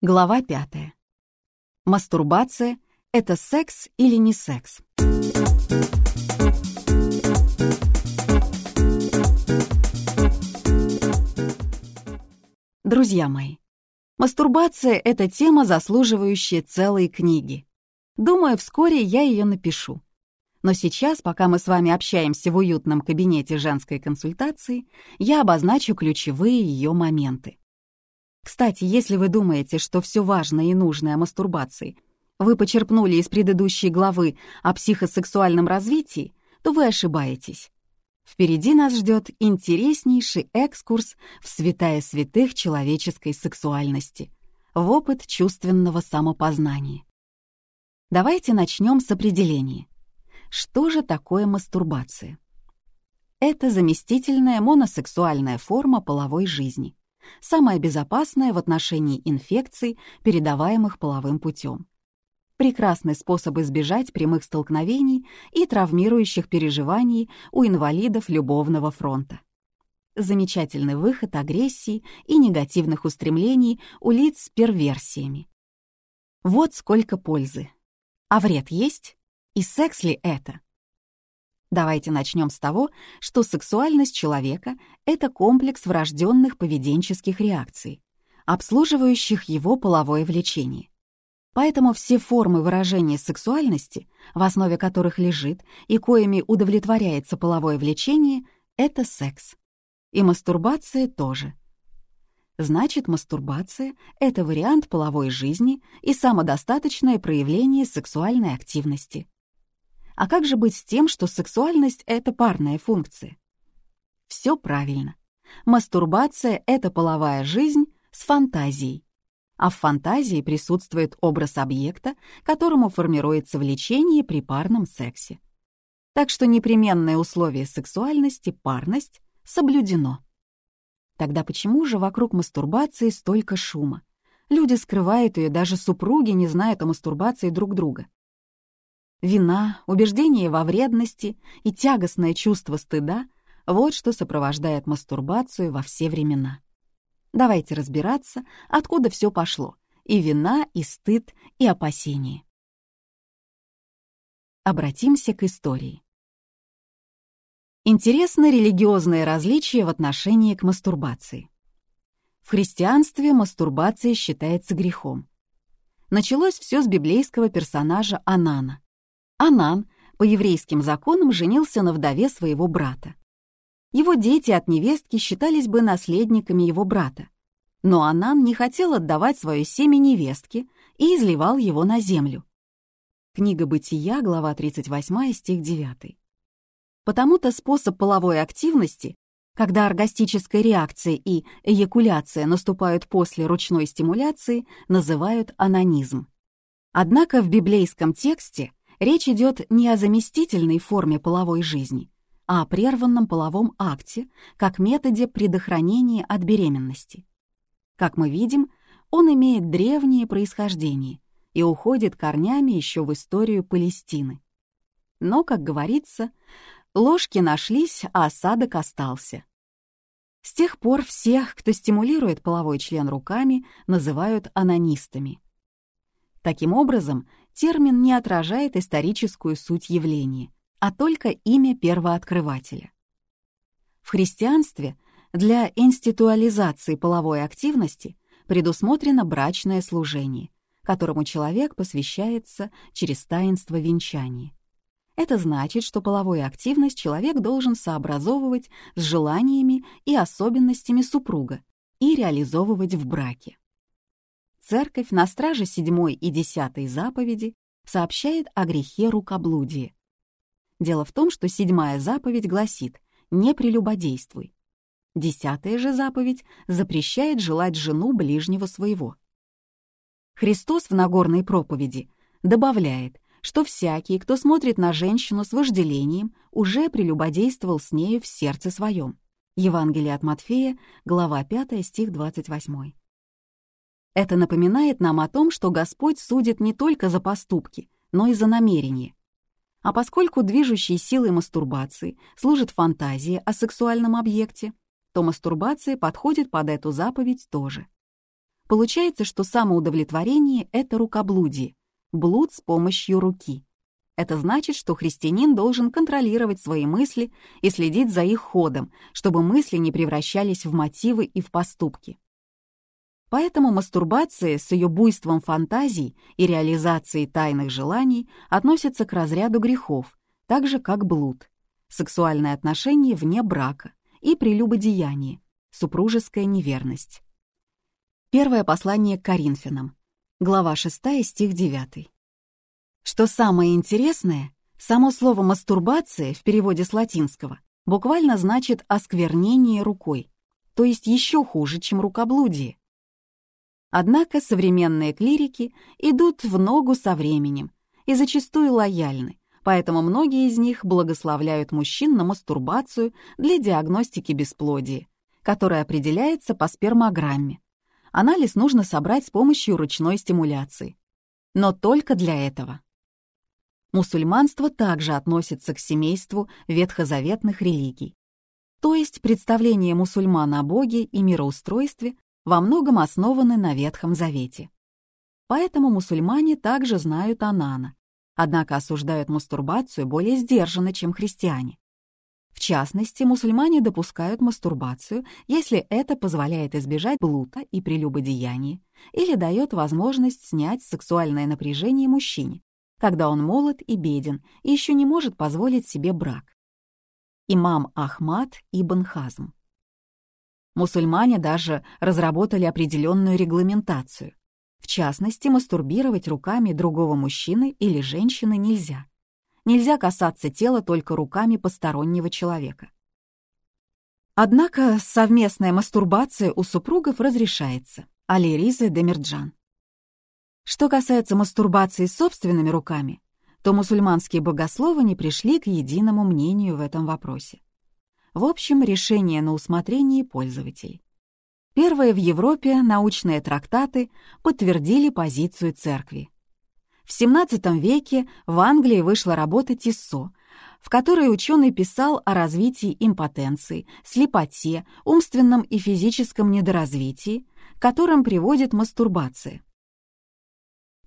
Глава пятая. Мастурбация — это секс или не секс? Друзья мои, мастурбация — это тема, заслуживающая целой книги. Думаю, вскоре я ее напишу. Но сейчас, пока мы с вами общаемся в уютном кабинете женской консультации, я обозначу ключевые ее моменты. Кстати, если вы думаете, что все важное и нужное о мастурбации вы почерпнули из предыдущей главы о психосексуальном развитии, то вы ошибаетесь. Впереди нас ждет интереснейший экскурс в святая святых человеческой сексуальности, в опыт чувственного самопознания. Давайте начнем с определения. Что же такое мастурбация? Это заместительная моносексуальная форма половой жизни самое безопасное в отношении инфекций, передаваемых половым путем. Прекрасный способ избежать прямых столкновений и травмирующих переживаний у инвалидов любовного фронта. Замечательный выход агрессии и негативных устремлений у лиц с перверсиями. Вот сколько пользы. А вред есть? И секс ли это? Давайте начнем с того, что сексуальность человека — это комплекс врожденных поведенческих реакций, обслуживающих его половое влечение. Поэтому все формы выражения сексуальности, в основе которых лежит и коими удовлетворяется половое влечение, это секс. И мастурбация тоже. Значит, мастурбация — это вариант половой жизни и самодостаточное проявление сексуальной активности. А как же быть с тем, что сексуальность — это парная функция? Все правильно. Мастурбация — это половая жизнь с фантазией. А в фантазии присутствует образ объекта, которому формируется влечение при парном сексе. Так что непременное условие сексуальности — парность — соблюдено. Тогда почему же вокруг мастурбации столько шума? Люди скрывают ее, даже супруги не знают о мастурбации друг друга. Вина, убеждение во вредности и тягостное чувство стыда — вот что сопровождает мастурбацию во все времена. Давайте разбираться, откуда все пошло — и вина, и стыд, и опасения. Обратимся к истории. Интересно религиозное различие в отношении к мастурбации. В христианстве мастурбация считается грехом. Началось все с библейского персонажа Анана. Анан по еврейским законам женился на вдове своего брата. Его дети от невестки считались бы наследниками его брата. Но Анан не хотел отдавать свое семя невестке и изливал его на землю. Книга «Бытия», глава 38, стих 9. Потому-то способ половой активности, когда оргастическая реакция и эякуляция наступают после ручной стимуляции, называют анонизм. Однако в библейском тексте Речь идет не о заместительной форме половой жизни, а о прерванном половом акте как методе предохранения от беременности. Как мы видим, он имеет древнее происхождение и уходит корнями еще в историю Палестины. Но, как говорится, ложки нашлись, а осадок остался. С тех пор всех, кто стимулирует половой член руками, называют анонистами. Таким образом, термин не отражает историческую суть явления, а только имя первооткрывателя. В христианстве для институализации половой активности предусмотрено брачное служение, которому человек посвящается через таинство венчания. Это значит, что половую активность человек должен сообразовывать с желаниями и особенностями супруга и реализовывать в браке. Церковь на страже седьмой и десятой заповеди сообщает о грехе рукоблудия. Дело в том, что седьмая заповедь гласит «не прелюбодействуй». Десятая же заповедь запрещает желать жену ближнего своего. Христос в Нагорной проповеди добавляет, что всякий, кто смотрит на женщину с вожделением, уже прелюбодействовал с нею в сердце своем. Евангелие от Матфея, глава 5, стих 28. Это напоминает нам о том, что Господь судит не только за поступки, но и за намерения. А поскольку движущей силой мастурбации служит фантазия о сексуальном объекте, то мастурбация подходит под эту заповедь тоже. Получается, что самоудовлетворение — это рукоблудие, блуд с помощью руки. Это значит, что христианин должен контролировать свои мысли и следить за их ходом, чтобы мысли не превращались в мотивы и в поступки. Поэтому мастурбация с ее буйством фантазий и реализацией тайных желаний относится к разряду грехов, так же как блуд, сексуальные отношения вне брака и прелюбодеяние, супружеская неверность. Первое послание к Коринфянам, глава 6, стих 9. Что самое интересное, само слово «мастурбация» в переводе с латинского буквально значит «осквернение рукой», то есть еще хуже, чем рукоблудие. Однако современные клирики идут в ногу со временем и зачастую лояльны, поэтому многие из них благословляют мужчин на мастурбацию для диагностики бесплодия, которая определяется по спермограмме. Анализ нужно собрать с помощью ручной стимуляции. Но только для этого. Мусульманство также относится к семейству ветхозаветных религий. То есть представления мусульман о Боге и мироустройстве во многом основаны на Ветхом Завете. Поэтому мусульмане также знают Анана, однако осуждают мастурбацию более сдержанно, чем христиане. В частности, мусульмане допускают мастурбацию, если это позволяет избежать блута и прелюбодеяния или дает возможность снять сексуальное напряжение мужчине, когда он молод и беден и еще не может позволить себе брак. Имам Ахмад ибн Хазм Мусульмане даже разработали определенную регламентацию. В частности, мастурбировать руками другого мужчины или женщины нельзя. Нельзя касаться тела только руками постороннего человека. Однако совместная мастурбация у супругов разрешается. Али Риза Демирджан. Что касается мастурбации собственными руками, то мусульманские богословы не пришли к единому мнению в этом вопросе. В общем, решение на усмотрение пользователей. Первые в Европе научные трактаты подтвердили позицию церкви. В XVII веке в Англии вышла работа Тиссо, в которой ученый писал о развитии импотенции, слепоте, умственном и физическом недоразвитии, к которым приводит мастурбация.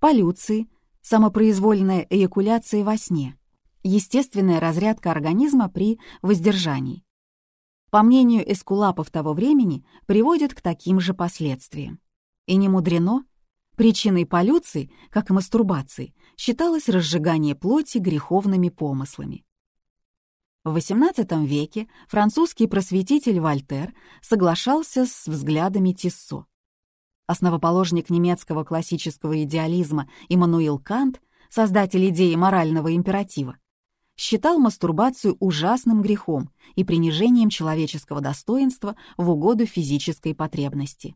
Полюции, самопроизвольная эякуляция во сне, естественная разрядка организма при воздержании, по мнению эскулапов того времени, приводит к таким же последствиям. И не мудрено, причиной полюции, как и мастурбации, считалось разжигание плоти греховными помыслами. В XVIII веке французский просветитель Вольтер соглашался с взглядами Тиссо. Основоположник немецкого классического идеализма Иммануил Кант, создатель идеи морального императива, считал мастурбацию ужасным грехом и принижением человеческого достоинства в угоду физической потребности.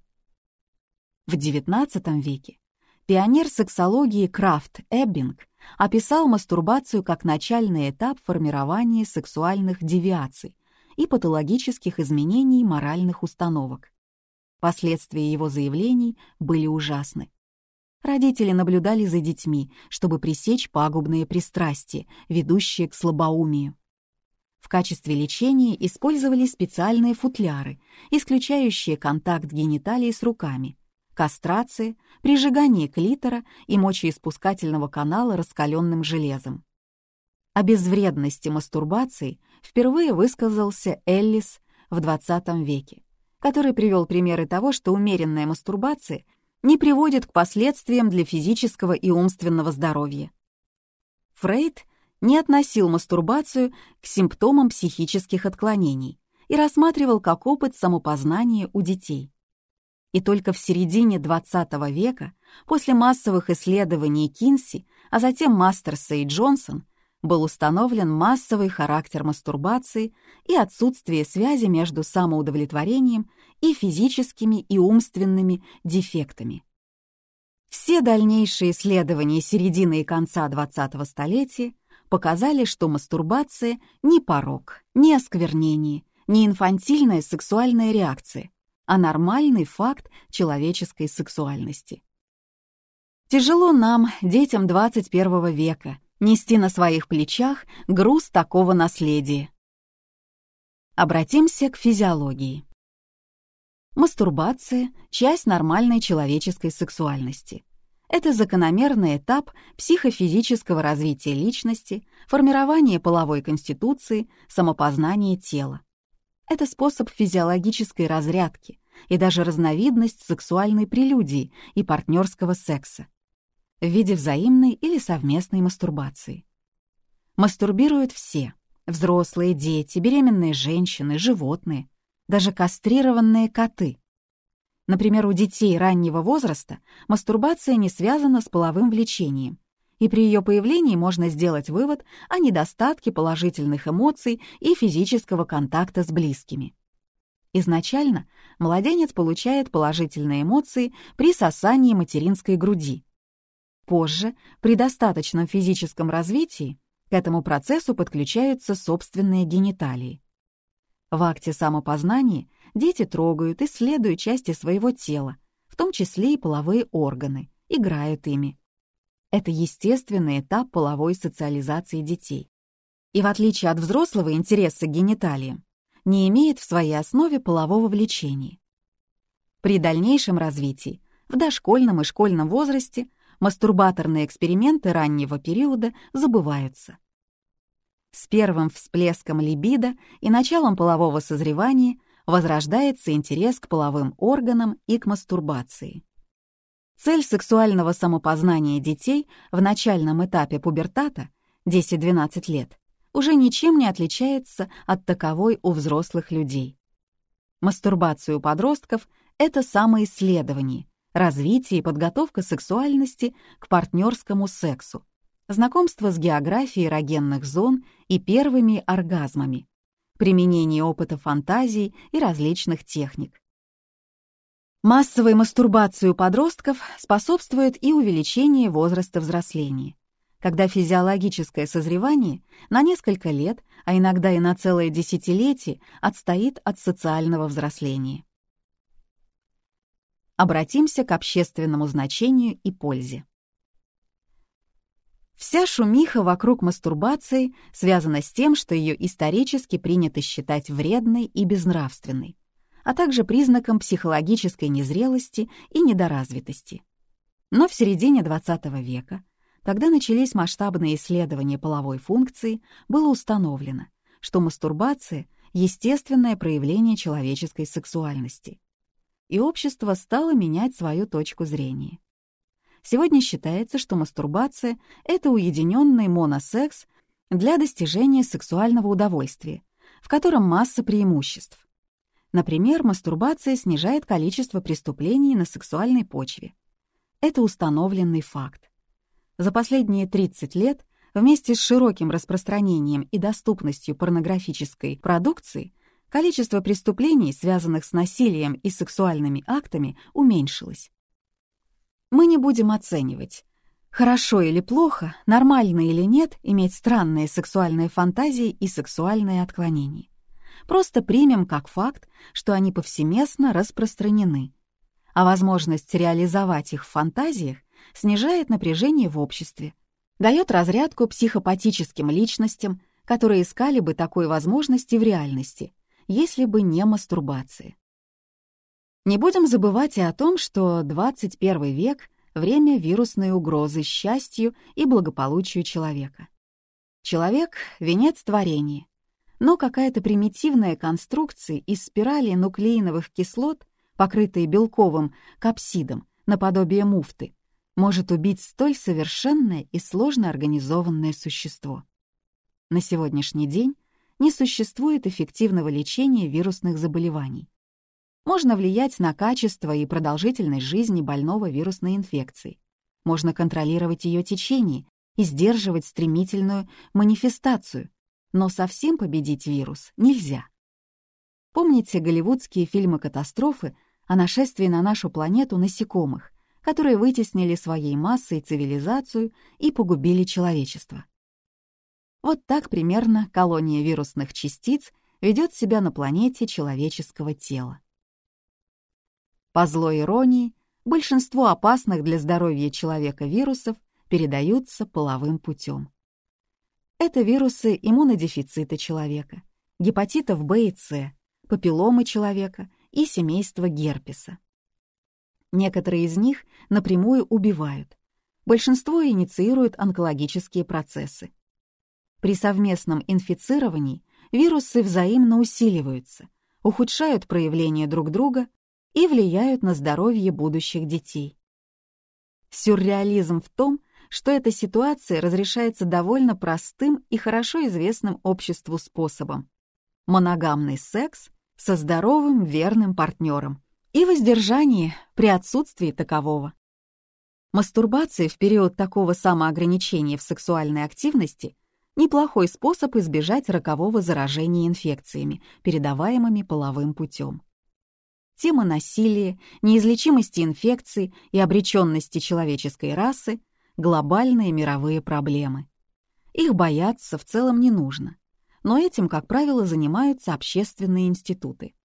В XIX веке пионер сексологии Крафт Эббинг описал мастурбацию как начальный этап формирования сексуальных девиаций и патологических изменений моральных установок. Последствия его заявлений были ужасны. Родители наблюдали за детьми, чтобы пресечь пагубные пристрастия, ведущие к слабоумию. В качестве лечения использовали специальные футляры, исключающие контакт гениталий с руками, кастрация, прижигание клитора и мочеиспускательного канала раскаленным железом. О безвредности мастурбации впервые высказался Эллис в XX веке, который привел примеры того, что умеренная мастурбация не приводит к последствиям для физического и умственного здоровья. Фрейд не относил мастурбацию к симптомам психических отклонений и рассматривал как опыт самопознания у детей. И только в середине XX века, после массовых исследований Кинси, а затем Мастерса и Джонсон, был установлен массовый характер мастурбации и отсутствие связи между самоудовлетворением и физическими и умственными дефектами. Все дальнейшие исследования середины и конца 20-го столетия показали, что мастурбация не порог, не осквернение, не инфантильная сексуальная реакция, а нормальный факт человеческой сексуальности. Тяжело нам, детям 21 века, нести на своих плечах груз такого наследия. Обратимся к физиологии. Мастурбация — часть нормальной человеческой сексуальности. Это закономерный этап психофизического развития личности, формирования половой конституции, самопознания тела. Это способ физиологической разрядки и даже разновидность сексуальной прелюдии и партнерского секса в виде взаимной или совместной мастурбации. Мастурбируют все — взрослые, дети, беременные женщины, животные, даже кастрированные коты. Например, у детей раннего возраста мастурбация не связана с половым влечением, и при ее появлении можно сделать вывод о недостатке положительных эмоций и физического контакта с близкими. Изначально младенец получает положительные эмоции при сосании материнской груди. Позже, при достаточном физическом развитии, к этому процессу подключаются собственные гениталии. В акте самопознания дети трогают, исследуют части своего тела, в том числе и половые органы, играют ими. Это естественный этап половой социализации детей. И в отличие от взрослого интереса к гениталиям, не имеет в своей основе полового влечения. При дальнейшем развитии, в дошкольном и школьном возрасте, мастурбаторные эксперименты раннего периода забываются. С первым всплеском либидо и началом полового созревания возрождается интерес к половым органам и к мастурбации. Цель сексуального самопознания детей в начальном этапе пубертата 10-12 лет уже ничем не отличается от таковой у взрослых людей. Мастурбация у подростков — это самоисследование, развитие и подготовка сексуальности к партнерскому сексу, знакомство с географией эрогенных зон и первыми оргазмами, применение опыта фантазий и различных техник. Массовой мастурбации у подростков способствует и увеличение возраста взросления, когда физиологическое созревание на несколько лет, а иногда и на целое десятилетие отстоит от социального взросления. Обратимся к общественному значению и пользе. Вся шумиха вокруг мастурбации связана с тем, что ее исторически принято считать вредной и безнравственной, а также признаком психологической незрелости и недоразвитости. Но в середине XX века, когда начались масштабные исследования половой функции, было установлено, что мастурбация — естественное проявление человеческой сексуальности. И общество стало менять свою точку зрения. Сегодня считается, что мастурбация — это уединенный моносекс для достижения сексуального удовольствия, в котором масса преимуществ. Например, мастурбация снижает количество преступлений на сексуальной почве. Это установленный факт. За последние 30 лет вместе с широким распространением и доступностью порнографической продукции количество преступлений, связанных с насилием и сексуальными актами, уменьшилось. Мы не будем оценивать, хорошо или плохо, нормально или нет иметь странные сексуальные фантазии и сексуальные отклонения. Просто примем как факт, что они повсеместно распространены, а возможность реализовать их в фантазиях снижает напряжение в обществе, дает разрядку психопатическим личностям, которые искали бы такой возможности в реальности, если бы не мастурбация. Не будем забывать и о том, что 21 век — время вирусной угрозы счастью и благополучию человека. Человек — венец творения, но какая-то примитивная конструкция из спирали нуклеиновых кислот, покрытые белковым капсидом, наподобие муфты, может убить столь совершенное и сложно организованное существо. На сегодняшний день не существует эффективного лечения вирусных заболеваний, можно влиять на качество и продолжительность жизни больного вирусной инфекцией. Можно контролировать ее течение и сдерживать стремительную манифестацию, но совсем победить вирус нельзя. Помните голливудские фильмы-катастрофы о нашествии на нашу планету насекомых, которые вытеснили своей массой цивилизацию и погубили человечество? Вот так примерно колония вирусных частиц ведет себя на планете человеческого тела. По злой иронии, большинство опасных для здоровья человека вирусов передаются половым путем. Это вирусы иммунодефицита человека, гепатитов В и С, папилломы человека и семейство герпеса. Некоторые из них напрямую убивают, большинство инициируют онкологические процессы. При совместном инфицировании вирусы взаимно усиливаются, ухудшают проявление друг друга и влияют на здоровье будущих детей. Сюрреализм в том, что эта ситуация разрешается довольно простым и хорошо известным обществу способом. Моногамный секс со здоровым верным партнером и воздержание при отсутствии такового. Мастурбация в период такого самоограничения в сексуальной активности – неплохой способ избежать рокового заражения инфекциями, передаваемыми половым путем. Тема насилия, неизлечимости инфекций и обреченности человеческой расы — глобальные мировые проблемы. Их бояться в целом не нужно, но этим, как правило, занимаются общественные институты.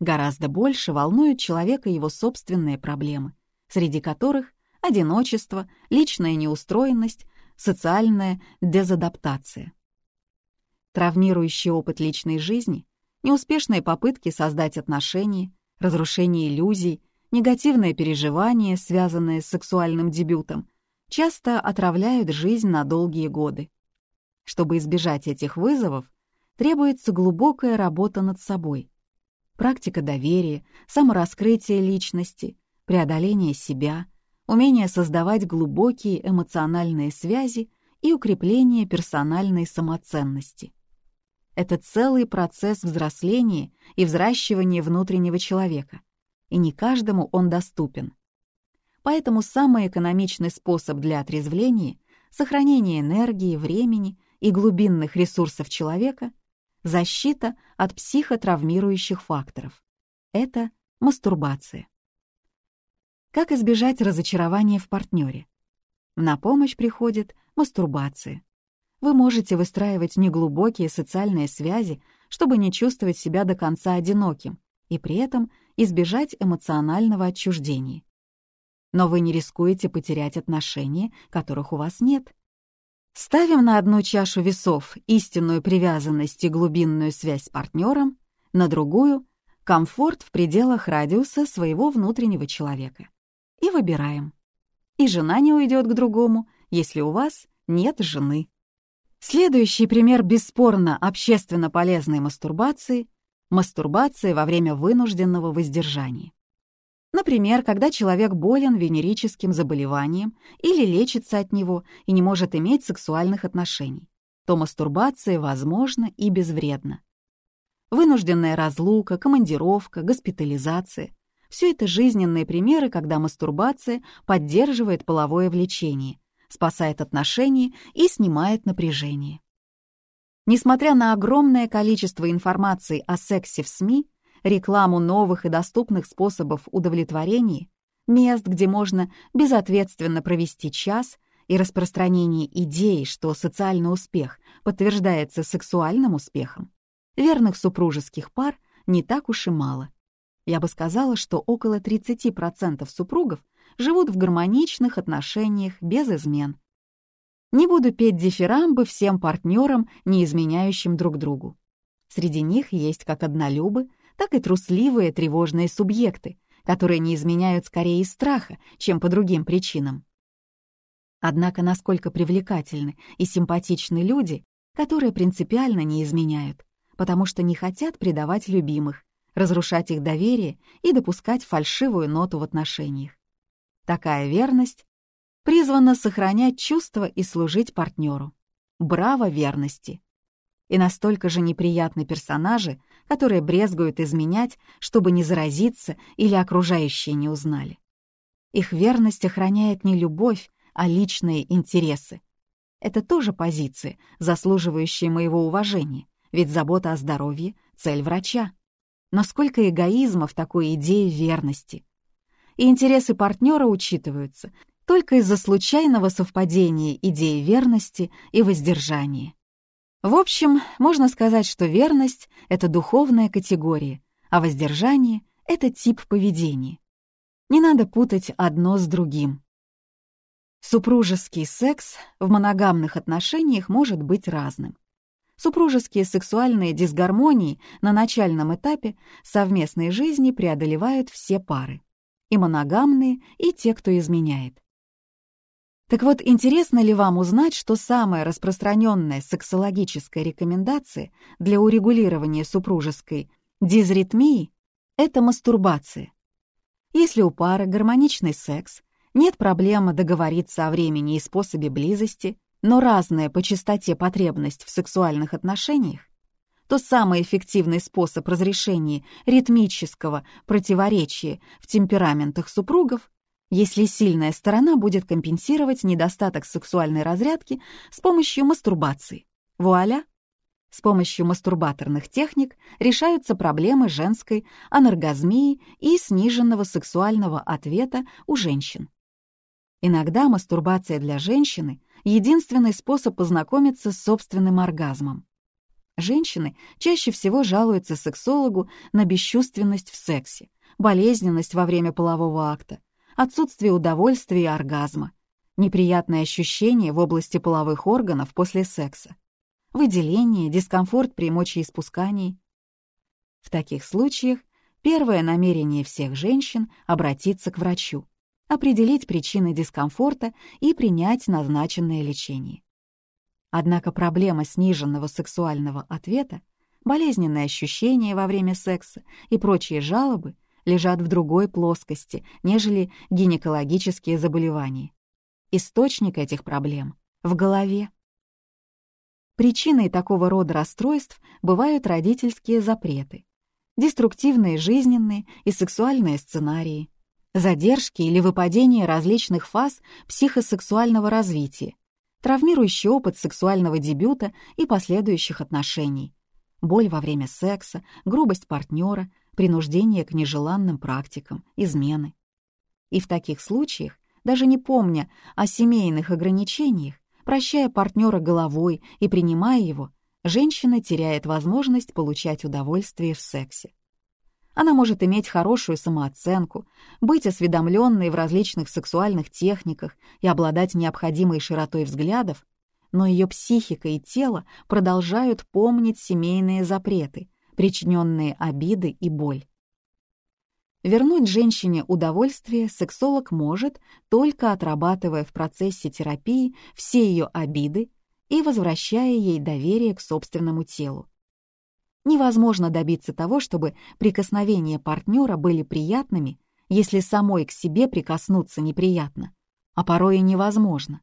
Гораздо больше волнуют человека его собственные проблемы, среди которых одиночество, личная неустроенность, социальная дезадаптация. Травмирующий опыт личной жизни, неуспешные попытки создать отношения, разрушение иллюзий, негативные переживания, связанные с сексуальным дебютом, часто отравляют жизнь на долгие годы. Чтобы избежать этих вызовов, требуется глубокая работа над собой. Практика доверия, самораскрытие личности, преодоление себя, умение создавать глубокие эмоциональные связи и укрепление персональной самоценности. Это целый процесс взросления и взращивания внутреннего человека, и не каждому он доступен. Поэтому самый экономичный способ для отрезвления, сохранения энергии, времени и глубинных ресурсов человека — защита от психотравмирующих факторов. Это мастурбация. Как избежать разочарования в партнере? На помощь приходит мастурбация. Вы можете выстраивать неглубокие социальные связи, чтобы не чувствовать себя до конца одиноким и при этом избежать эмоционального отчуждения. Но вы не рискуете потерять отношения, которых у вас нет. Ставим на одну чашу весов истинную привязанность и глубинную связь с партнером, на другую — комфорт в пределах радиуса своего внутреннего человека. И выбираем. И жена не уйдет к другому, если у вас нет жены. Следующий пример бесспорно общественно полезной мастурбации — мастурбация во время вынужденного воздержания. Например, когда человек болен венерическим заболеванием или лечится от него и не может иметь сексуальных отношений, то мастурбация возможна и безвредна. Вынужденная разлука, командировка, госпитализация — все это жизненные примеры, когда мастурбация поддерживает половое влечение, спасает отношения и снимает напряжение. Несмотря на огромное количество информации о сексе в СМИ, рекламу новых и доступных способов удовлетворения, мест, где можно безответственно провести час, и распространение идеи, что социальный успех подтверждается сексуальным успехом, верных супружеских пар не так уж и мало. Я бы сказала, что около 30% супругов живут в гармоничных отношениях без измен. Не буду петь дифирамбы всем партнерам, не изменяющим друг другу. Среди них есть как однолюбы, так и трусливые тревожные субъекты, которые не изменяют скорее из страха, чем по другим причинам. Однако насколько привлекательны и симпатичны люди, которые принципиально не изменяют, потому что не хотят предавать любимых, разрушать их доверие и допускать фальшивую ноту в отношениях. Такая верность призвана сохранять чувства и служить партнеру. Браво верности! И настолько же неприятны персонажи, которые брезгуют изменять, чтобы не заразиться или окружающие не узнали. Их верность охраняет не любовь, а личные интересы. Это тоже позиции, заслуживающие моего уважения, ведь забота о здоровье — цель врача. Но сколько эгоизма в такой идее верности и интересы партнера учитываются только из-за случайного совпадения идеи верности и воздержания. В общем, можно сказать, что верность — это духовная категория, а воздержание — это тип поведения. Не надо путать одно с другим. Супружеский секс в моногамных отношениях может быть разным. Супружеские сексуальные дисгармонии на начальном этапе совместной жизни преодолевают все пары. И моногамные, и те, кто изменяет. Так вот, интересно ли вам узнать, что самая распространенная сексологическая рекомендация для урегулирования супружеской дизритмии — это мастурбация. Если у пары гармоничный секс, нет проблемы договориться о времени и способе близости, но разная по частоте потребность в сексуальных отношениях, то самый эффективный способ разрешения ритмического противоречия в темпераментах супругов если сильная сторона будет компенсировать недостаток сексуальной разрядки с помощью мастурбации. Вуаля! С помощью мастурбаторных техник решаются проблемы женской аноргазмии и сниженного сексуального ответа у женщин. Иногда мастурбация для женщины — единственный способ познакомиться с собственным оргазмом. Женщины чаще всего жалуются сексологу на бесчувственность в сексе, болезненность во время полового акта, отсутствие удовольствия и оргазма, неприятные ощущения в области половых органов после секса, выделение, дискомфорт при мочеиспускании. В таких случаях первое намерение всех женщин — обратиться к врачу, определить причины дискомфорта и принять назначенное лечение. Однако проблема сниженного сексуального ответа, болезненные ощущения во время секса и прочие жалобы — лежат в другой плоскости, нежели гинекологические заболевания. Источник этих проблем — в голове. Причиной такого рода расстройств бывают родительские запреты, деструктивные жизненные и сексуальные сценарии, задержки или выпадение различных фаз психосексуального развития, травмирующий опыт сексуального дебюта и последующих отношений, боль во время секса, грубость партнера, принуждение к нежеланным практикам, измены. И в таких случаях, даже не помня о семейных ограничениях, прощая партнера головой и принимая его, женщина теряет возможность получать удовольствие в сексе. Она может иметь хорошую самооценку, быть осведомленной в различных сексуальных техниках и обладать необходимой широтой взглядов, но ее психика и тело продолжают помнить семейные запреты, причиненные обиды и боль. Вернуть женщине удовольствие сексолог может, только отрабатывая в процессе терапии все ее обиды и возвращая ей доверие к собственному телу. Невозможно добиться того, чтобы прикосновения партнера были приятными, если самой к себе прикоснуться неприятно, а порой и невозможно.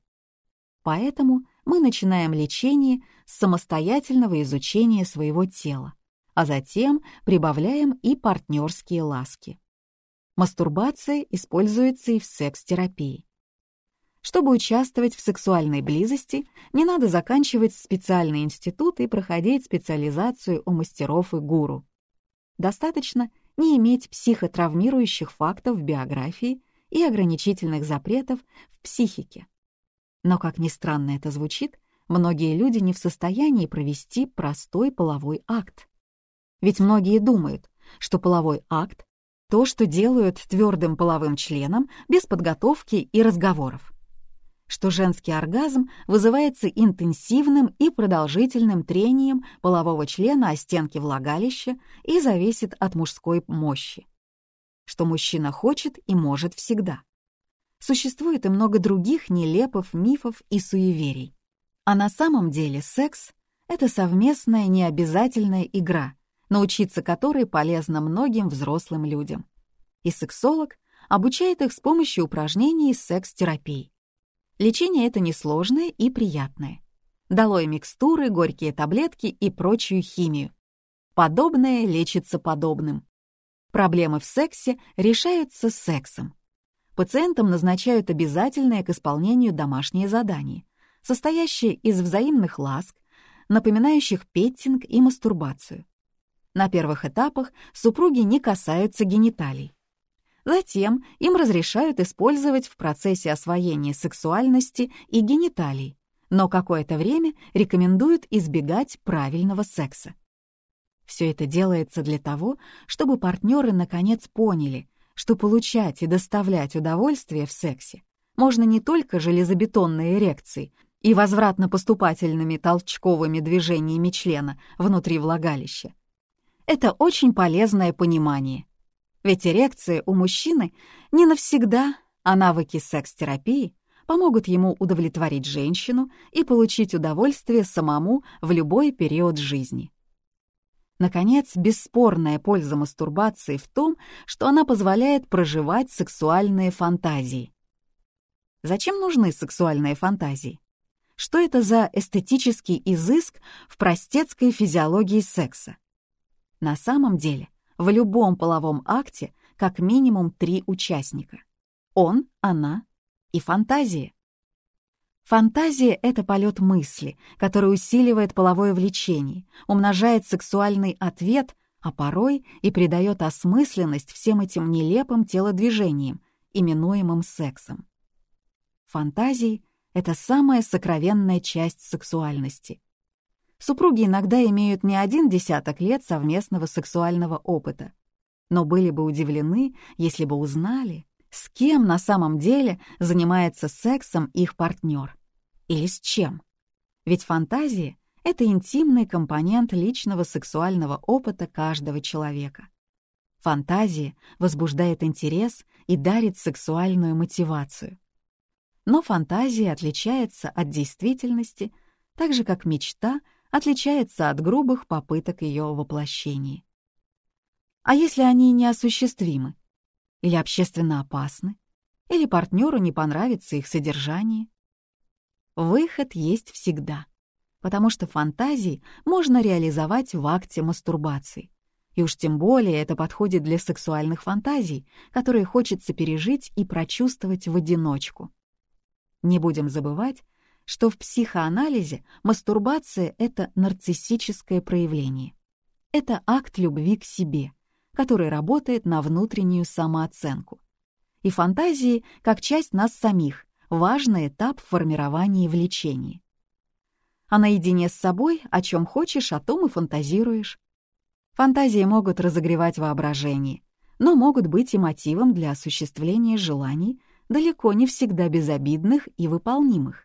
Поэтому мы начинаем лечение с самостоятельного изучения своего тела а затем прибавляем и партнерские ласки. Мастурбация используется и в секс-терапии. Чтобы участвовать в сексуальной близости, не надо заканчивать специальный институт и проходить специализацию у мастеров и гуру. Достаточно не иметь психотравмирующих фактов в биографии и ограничительных запретов в психике. Но, как ни странно это звучит, многие люди не в состоянии провести простой половой акт. Ведь многие думают, что половой акт — то, что делают твердым половым членом без подготовки и разговоров. Что женский оргазм вызывается интенсивным и продолжительным трением полового члена о стенки влагалища и зависит от мужской мощи. Что мужчина хочет и может всегда. Существует и много других нелепых мифов и суеверий. А на самом деле секс — это совместная необязательная игра — научиться которой полезно многим взрослым людям. И сексолог обучает их с помощью упражнений секс-терапии. Лечение это несложное и приятное. Долой микстуры, горькие таблетки и прочую химию. Подобное лечится подобным. Проблемы в сексе решаются сексом. Пациентам назначают обязательное к исполнению домашнее задание, состоящее из взаимных ласк, напоминающих петтинг и мастурбацию. На первых этапах супруги не касаются гениталий. Затем им разрешают использовать в процессе освоения сексуальности и гениталий, но какое-то время рекомендуют избегать правильного секса. Все это делается для того, чтобы партнеры наконец поняли, что получать и доставлять удовольствие в сексе можно не только железобетонной эрекцией и возвратно-поступательными толчковыми движениями члена внутри влагалища. Это очень полезное понимание. Ведь эрекция у мужчины не навсегда, а навыки секс-терапии помогут ему удовлетворить женщину и получить удовольствие самому в любой период жизни. Наконец, бесспорная польза мастурбации в том, что она позволяет проживать сексуальные фантазии. Зачем нужны сексуальные фантазии? Что это за эстетический изыск в простецкой физиологии секса? На самом деле, в любом половом акте как минимум три участника. Он, она и фантазия. Фантазия — это полет мысли, который усиливает половое влечение, умножает сексуальный ответ, а порой и придает осмысленность всем этим нелепым телодвижениям, именуемым сексом. Фантазии — это самая сокровенная часть сексуальности. Супруги иногда имеют не один десяток лет совместного сексуального опыта, но были бы удивлены, если бы узнали, с кем на самом деле занимается сексом их партнер. Или с чем. Ведь фантазии — это интимный компонент личного сексуального опыта каждого человека. Фантазия возбуждает интерес и дарит сексуальную мотивацию. Но фантазия отличается от действительности, так же как мечта отличается от грубых попыток ее воплощения. А если они неосуществимы? или общественно опасны, или партнеру не понравится их содержание. Выход есть всегда, потому что фантазии можно реализовать в акте мастурбации. И уж тем более это подходит для сексуальных фантазий, которые хочется пережить и прочувствовать в одиночку. Не будем забывать, что в психоанализе мастурбация — это нарциссическое проявление. Это акт любви к себе, который работает на внутреннюю самооценку. И фантазии, как часть нас самих, важный этап в формировании влечений. А наедине с собой, о чем хочешь, о том и фантазируешь. Фантазии могут разогревать воображение, но могут быть и мотивом для осуществления желаний, далеко не всегда безобидных и выполнимых.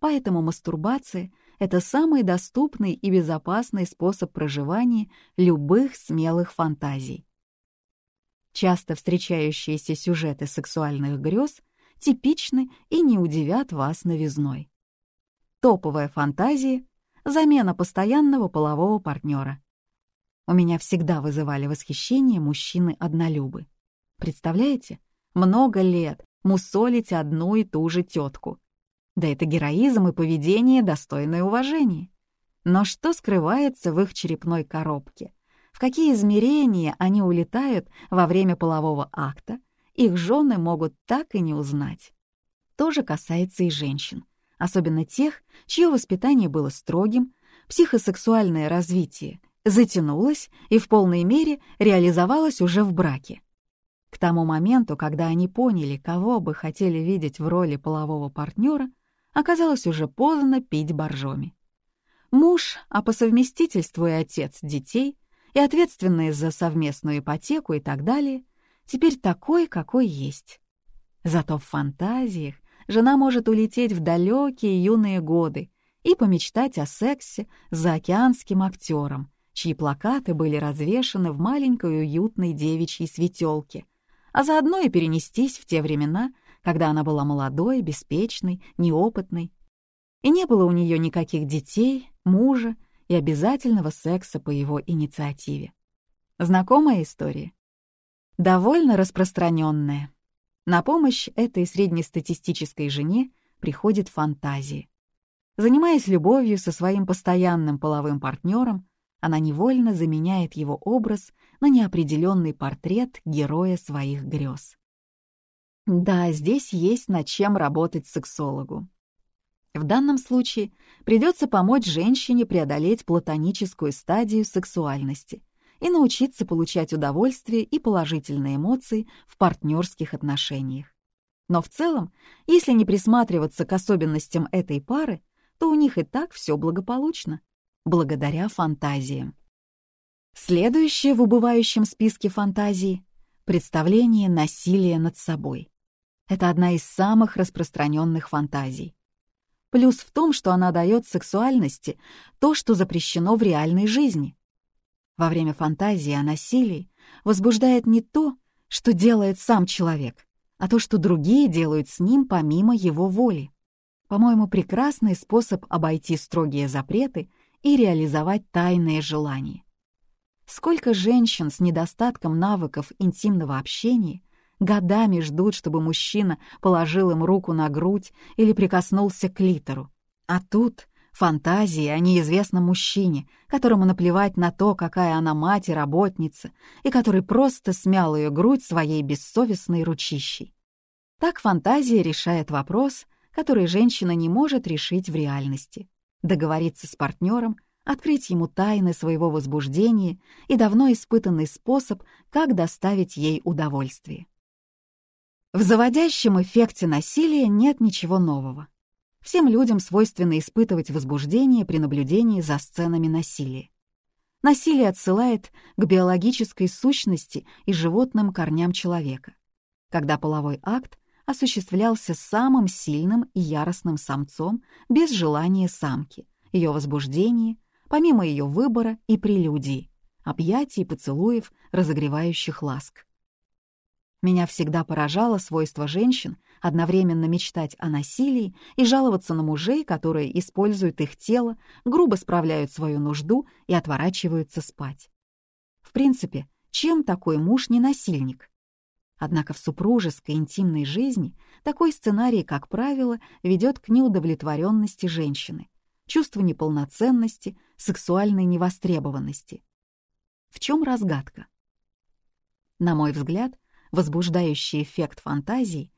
Поэтому мастурбация это самый доступный и безопасный способ проживания любых смелых фантазий. Часто встречающиеся сюжеты сексуальных грез типичны и не удивят вас новизной. Топовая фантазия — замена постоянного полового партнера. У меня всегда вызывали восхищение мужчины-однолюбы. Представляете, много лет мусолить одну и ту же тетку, да это героизм и поведение, достойное уважения. Но что скрывается в их черепной коробке? В какие измерения они улетают во время полового акта, их жены могут так и не узнать. То же касается и женщин, особенно тех, чье воспитание было строгим, психосексуальное развитие затянулось и в полной мере реализовалось уже в браке. К тому моменту, когда они поняли, кого бы хотели видеть в роли полового партнера, оказалось уже поздно пить боржоми. Муж, а по совместительству и отец детей, и ответственный за совместную ипотеку и так далее, теперь такой, какой есть. Зато в фантазиях жена может улететь в далекие юные годы и помечтать о сексе с заокеанским актером, чьи плакаты были развешаны в маленькой уютной девичьей светелке, а заодно и перенестись в те времена, когда она была молодой, беспечной, неопытной. И не было у нее никаких детей, мужа и обязательного секса по его инициативе. Знакомая история? Довольно распространенная. На помощь этой среднестатистической жене приходит фантазия. Занимаясь любовью со своим постоянным половым партнером, она невольно заменяет его образ на неопределенный портрет героя своих грез. Да, здесь есть над чем работать сексологу. В данном случае придется помочь женщине преодолеть платоническую стадию сексуальности и научиться получать удовольствие и положительные эмоции в партнерских отношениях. Но в целом, если не присматриваться к особенностям этой пары, то у них и так все благополучно, благодаря фантазиям. Следующее в убывающем списке фантазий — представление насилия над собой. Это одна из самых распространенных фантазий. Плюс в том, что она дает сексуальности то, что запрещено в реальной жизни. Во время фантазии о насилии возбуждает не то, что делает сам человек, а то, что другие делают с ним помимо его воли. По-моему, прекрасный способ обойти строгие запреты и реализовать тайные желания. Сколько женщин с недостатком навыков интимного общения годами ждут, чтобы мужчина положил им руку на грудь или прикоснулся к литеру. А тут фантазии о неизвестном мужчине, которому наплевать на то, какая она мать и работница, и который просто смял ее грудь своей бессовестной ручищей. Так фантазия решает вопрос, который женщина не может решить в реальности. Договориться с партнером, открыть ему тайны своего возбуждения и давно испытанный способ, как доставить ей удовольствие. В заводящем эффекте насилия нет ничего нового. Всем людям свойственно испытывать возбуждение при наблюдении за сценами насилия. Насилие отсылает к биологической сущности и животным корням человека. Когда половой акт осуществлялся самым сильным и яростным самцом без желания самки, ее возбуждения, помимо ее выбора и прелюдий, объятий, поцелуев, разогревающих ласк. Меня всегда поражало свойство женщин одновременно мечтать о насилии и жаловаться на мужей, которые используют их тело, грубо справляют свою нужду и отворачиваются спать. В принципе, чем такой муж не насильник? Однако в супружеской интимной жизни такой сценарий, как правило, ведет к неудовлетворенности женщины, чувству неполноценности, сексуальной невостребованности. В чем разгадка? На мой взгляд, возбуждающий эффект фантазии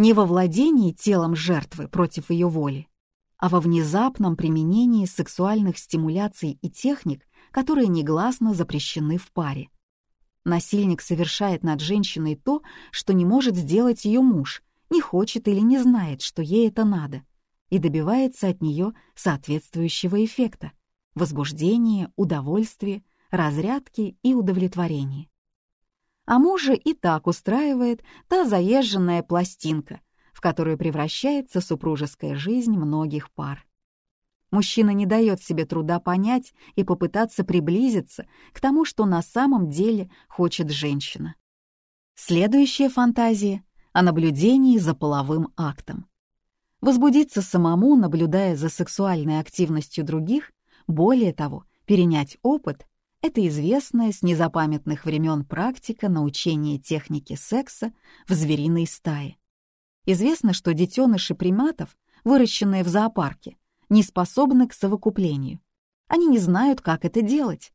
не во владении телом жертвы против ее воли, а во внезапном применении сексуальных стимуляций и техник, которые негласно запрещены в паре. Насильник совершает над женщиной то, что не может сделать ее муж, не хочет или не знает, что ей это надо, и добивается от нее соответствующего эффекта — возбуждения, удовольствия, разрядки и удовлетворения а мужа и так устраивает та заезженная пластинка, в которую превращается супружеская жизнь многих пар. Мужчина не дает себе труда понять и попытаться приблизиться к тому, что на самом деле хочет женщина. Следующая фантазия — о наблюдении за половым актом. Возбудиться самому, наблюдая за сексуальной активностью других, более того, перенять опыт это известная с незапамятных времен практика научения технике секса в звериной стае. Известно, что детеныши приматов, выращенные в зоопарке, не способны к совокуплению. Они не знают, как это делать.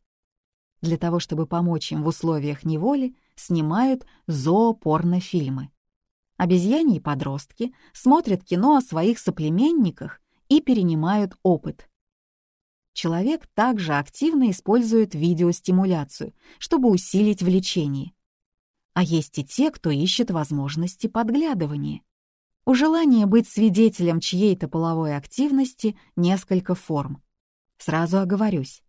Для того, чтобы помочь им в условиях неволи, снимают зоопорнофильмы. Обезьяне и подростки смотрят кино о своих соплеменниках и перенимают опыт человек также активно использует видеостимуляцию, чтобы усилить влечение. А есть и те, кто ищет возможности подглядывания. У желания быть свидетелем чьей-то половой активности несколько форм. Сразу оговорюсь.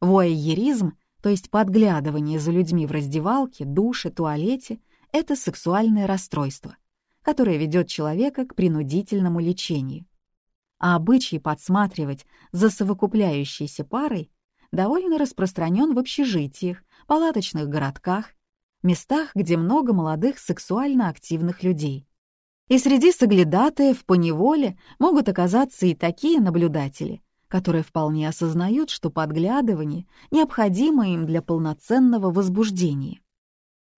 Воайеризм, то есть подглядывание за людьми в раздевалке, душе, туалете — это сексуальное расстройство, которое ведет человека к принудительному лечению а обычай подсматривать за совокупляющейся парой довольно распространен в общежитиях, палаточных городках, местах, где много молодых сексуально активных людей. И среди соглядатаев по неволе могут оказаться и такие наблюдатели, которые вполне осознают, что подглядывание необходимо им для полноценного возбуждения.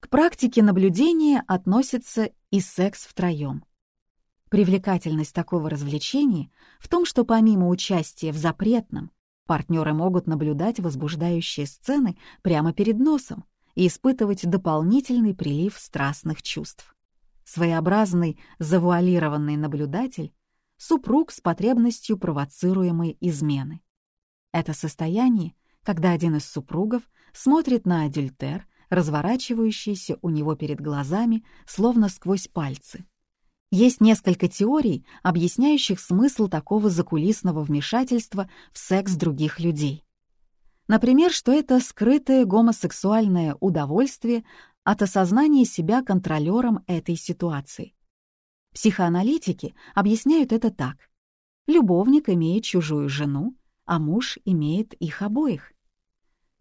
К практике наблюдения относится и секс втроем. Привлекательность такого развлечения в том, что помимо участия в запретном, партнеры могут наблюдать возбуждающие сцены прямо перед носом и испытывать дополнительный прилив страстных чувств. Своеобразный завуалированный наблюдатель — супруг с потребностью провоцируемой измены. Это состояние, когда один из супругов смотрит на адюльтер, разворачивающийся у него перед глазами, словно сквозь пальцы — есть несколько теорий, объясняющих смысл такого закулисного вмешательства в секс других людей. Например, что это скрытое гомосексуальное удовольствие от осознания себя контролером этой ситуации. Психоаналитики объясняют это так. Любовник имеет чужую жену, а муж имеет их обоих.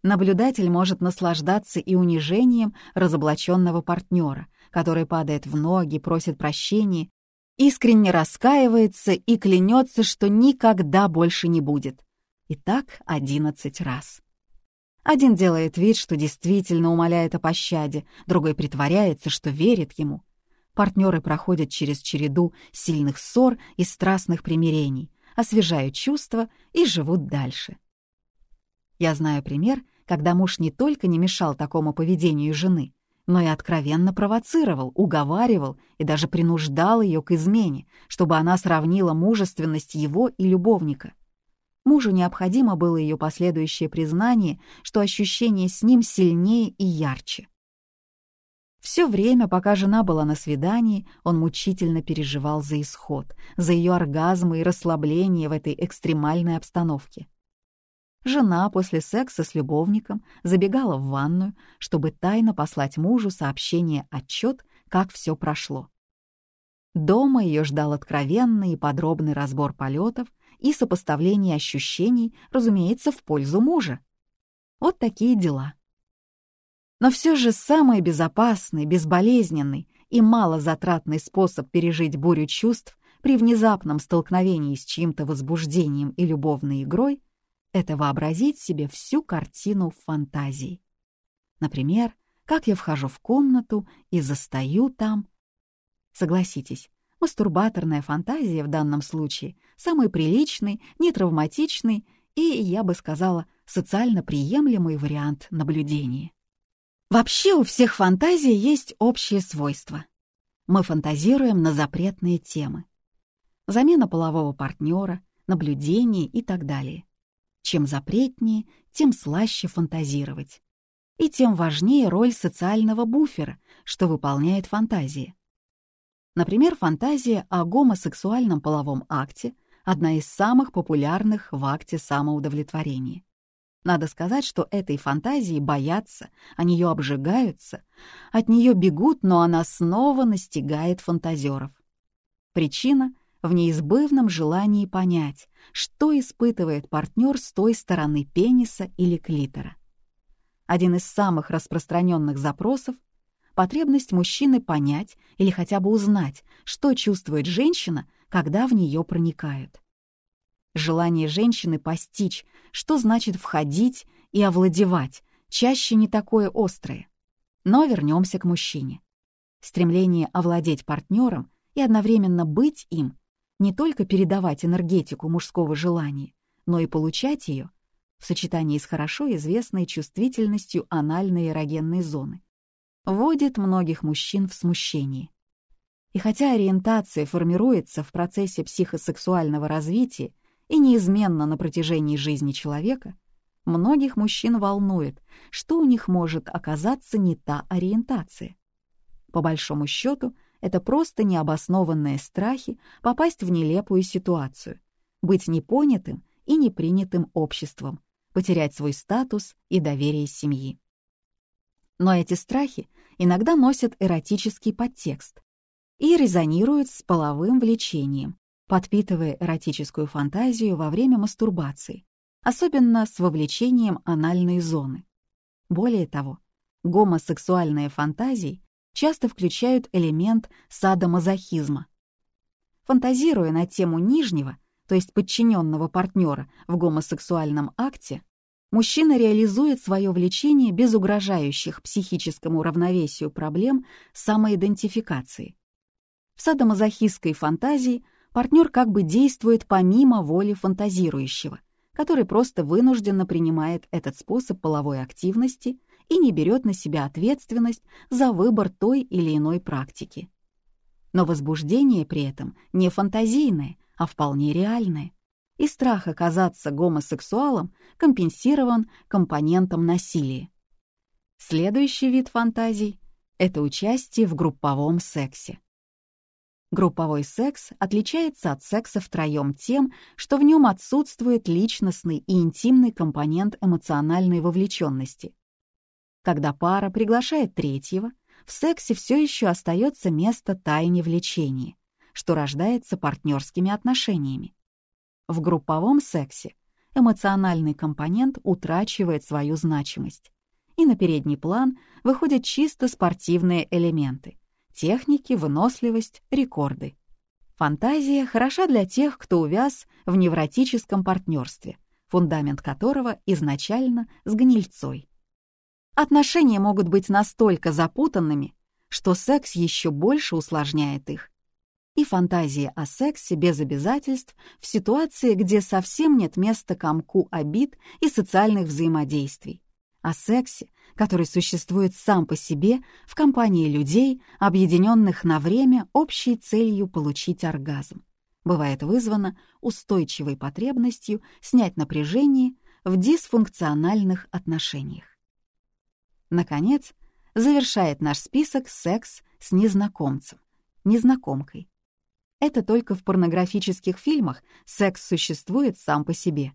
Наблюдатель может наслаждаться и унижением разоблаченного партнера, который падает в ноги, просит прощения, искренне раскаивается и клянется, что никогда больше не будет. И так одиннадцать раз. Один делает вид, что действительно умоляет о пощаде, другой притворяется, что верит ему. Партнеры проходят через череду сильных ссор и страстных примирений, освежают чувства и живут дальше. Я знаю пример, когда муж не только не мешал такому поведению жены, но и откровенно провоцировал, уговаривал и даже принуждал ее к измене, чтобы она сравнила мужественность его и любовника. Мужу необходимо было ее последующее признание, что ощущение с ним сильнее и ярче. Все время, пока жена была на свидании, он мучительно переживал за исход, за ее оргазмы и расслабление в этой экстремальной обстановке. Жена после секса с любовником забегала в ванную, чтобы тайно послать мужу сообщение-отчет, как все прошло. Дома ее ждал откровенный и подробный разбор полетов и сопоставление ощущений, разумеется, в пользу мужа. Вот такие дела. Но все же самый безопасный, безболезненный и малозатратный способ пережить бурю чувств при внезапном столкновении с чьим-то возбуждением и любовной игрой — это вообразить себе всю картину в фантазии. Например, как я вхожу в комнату и застаю там... Согласитесь, мастурбаторная фантазия в данном случае самый приличный, нетравматичный и, я бы сказала, социально приемлемый вариант наблюдения. Вообще у всех фантазий есть общее свойство. Мы фантазируем на запретные темы. Замена полового партнера, наблюдение и так далее. Чем запретнее, тем слаще фантазировать. И тем важнее роль социального буфера, что выполняет фантазия. Например, фантазия о гомосексуальном половом акте — одна из самых популярных в акте самоудовлетворения. Надо сказать, что этой фантазии боятся, о нее обжигаются, от нее бегут, но она снова настигает фантазеров. Причина в неизбывном желании понять, что испытывает партнер с той стороны пениса или клитора. Один из самых распространенных запросов — потребность мужчины понять или хотя бы узнать, что чувствует женщина, когда в нее проникают. Желание женщины постичь, что значит входить и овладевать, чаще не такое острое. Но вернемся к мужчине. Стремление овладеть партнером и одновременно быть им не только передавать энергетику мужского желания, но и получать ее в сочетании с хорошо известной чувствительностью анальной эрогенной зоны, вводит многих мужчин в смущение. И хотя ориентация формируется в процессе психосексуального развития и неизменно на протяжении жизни человека, многих мужчин волнует, что у них может оказаться не та ориентация. По большому счету, это просто необоснованные страхи попасть в нелепую ситуацию, быть непонятым и непринятым обществом, потерять свой статус и доверие семьи. Но эти страхи иногда носят эротический подтекст и резонируют с половым влечением, подпитывая эротическую фантазию во время мастурбации, особенно с вовлечением анальной зоны. Более того, гомосексуальные фантазии часто включают элемент садомазохизма. Фантазируя на тему нижнего, то есть подчиненного партнера в гомосексуальном акте, мужчина реализует свое влечение без угрожающих психическому равновесию проблем самоидентификации. В садомазохистской фантазии партнер как бы действует помимо воли фантазирующего, который просто вынужденно принимает этот способ половой активности и не берет на себя ответственность за выбор той или иной практики. Но возбуждение при этом не фантазийное, а вполне реальное, и страх оказаться гомосексуалом компенсирован компонентом насилия. Следующий вид фантазий — это участие в групповом сексе. Групповой секс отличается от секса втроем тем, что в нем отсутствует личностный и интимный компонент эмоциональной вовлеченности, когда пара приглашает третьего, в сексе все еще остается место тайне влечения, что рождается партнерскими отношениями. В групповом сексе эмоциональный компонент утрачивает свою значимость, и на передний план выходят чисто спортивные элементы — техники, выносливость, рекорды. Фантазия хороша для тех, кто увяз в невротическом партнерстве, фундамент которого изначально с гнильцой. Отношения могут быть настолько запутанными, что секс еще больше усложняет их. И фантазия о сексе без обязательств в ситуации, где совсем нет места комку обид и социальных взаимодействий. О сексе, который существует сам по себе в компании людей, объединенных на время общей целью получить оргазм. Бывает вызвано устойчивой потребностью снять напряжение в дисфункциональных отношениях. Наконец, завершает наш список секс с незнакомцем, незнакомкой. Это только в порнографических фильмах секс существует сам по себе.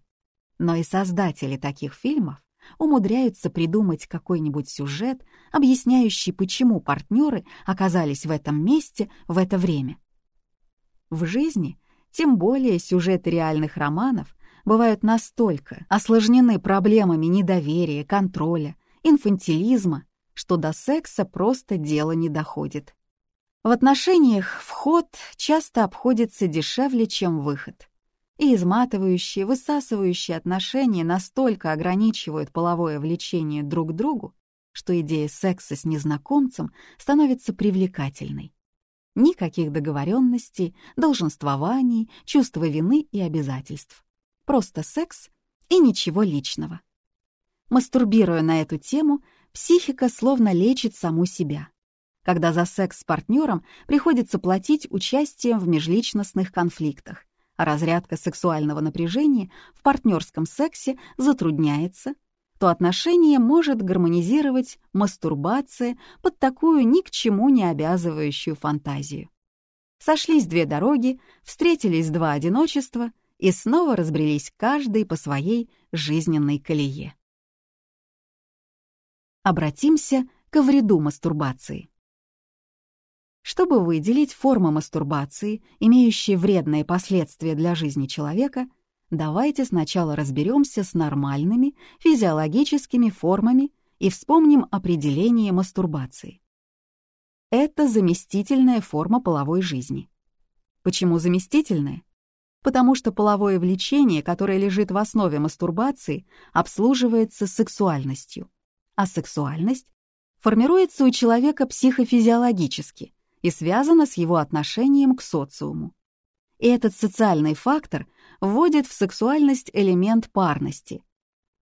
Но и создатели таких фильмов умудряются придумать какой-нибудь сюжет, объясняющий, почему партнеры оказались в этом месте в это время. В жизни, тем более сюжеты реальных романов, бывают настолько осложнены проблемами недоверия, контроля, инфантилизма, что до секса просто дело не доходит. В отношениях вход часто обходится дешевле, чем выход. И изматывающие, высасывающие отношения настолько ограничивают половое влечение друг к другу, что идея секса с незнакомцем становится привлекательной. Никаких договоренностей, долженствований, чувства вины и обязательств. Просто секс и ничего личного. Мастурбируя на эту тему, психика словно лечит саму себя. Когда за секс с партнером приходится платить участием в межличностных конфликтах, а разрядка сексуального напряжения в партнерском сексе затрудняется, то отношение может гармонизировать мастурбация под такую ни к чему не обязывающую фантазию. Сошлись две дороги, встретились два одиночества и снова разбрелись каждый по своей жизненной колее обратимся к вреду мастурбации. Чтобы выделить формы мастурбации, имеющие вредные последствия для жизни человека, давайте сначала разберемся с нормальными физиологическими формами и вспомним определение мастурбации. Это заместительная форма половой жизни. Почему заместительная? Потому что половое влечение, которое лежит в основе мастурбации, обслуживается сексуальностью а сексуальность формируется у человека психофизиологически и связана с его отношением к социуму. И этот социальный фактор вводит в сексуальность элемент парности.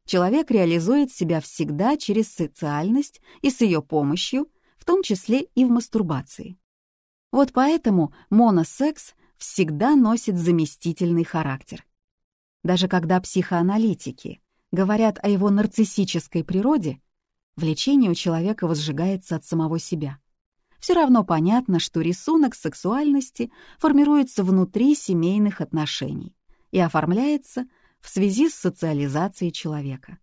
Человек реализует себя всегда через социальность и с ее помощью, в том числе и в мастурбации. Вот поэтому моносекс всегда носит заместительный характер. Даже когда психоаналитики говорят о его нарциссической природе, Влечение у человека возжигается от самого себя. Все равно понятно, что рисунок сексуальности формируется внутри семейных отношений и оформляется в связи с социализацией человека.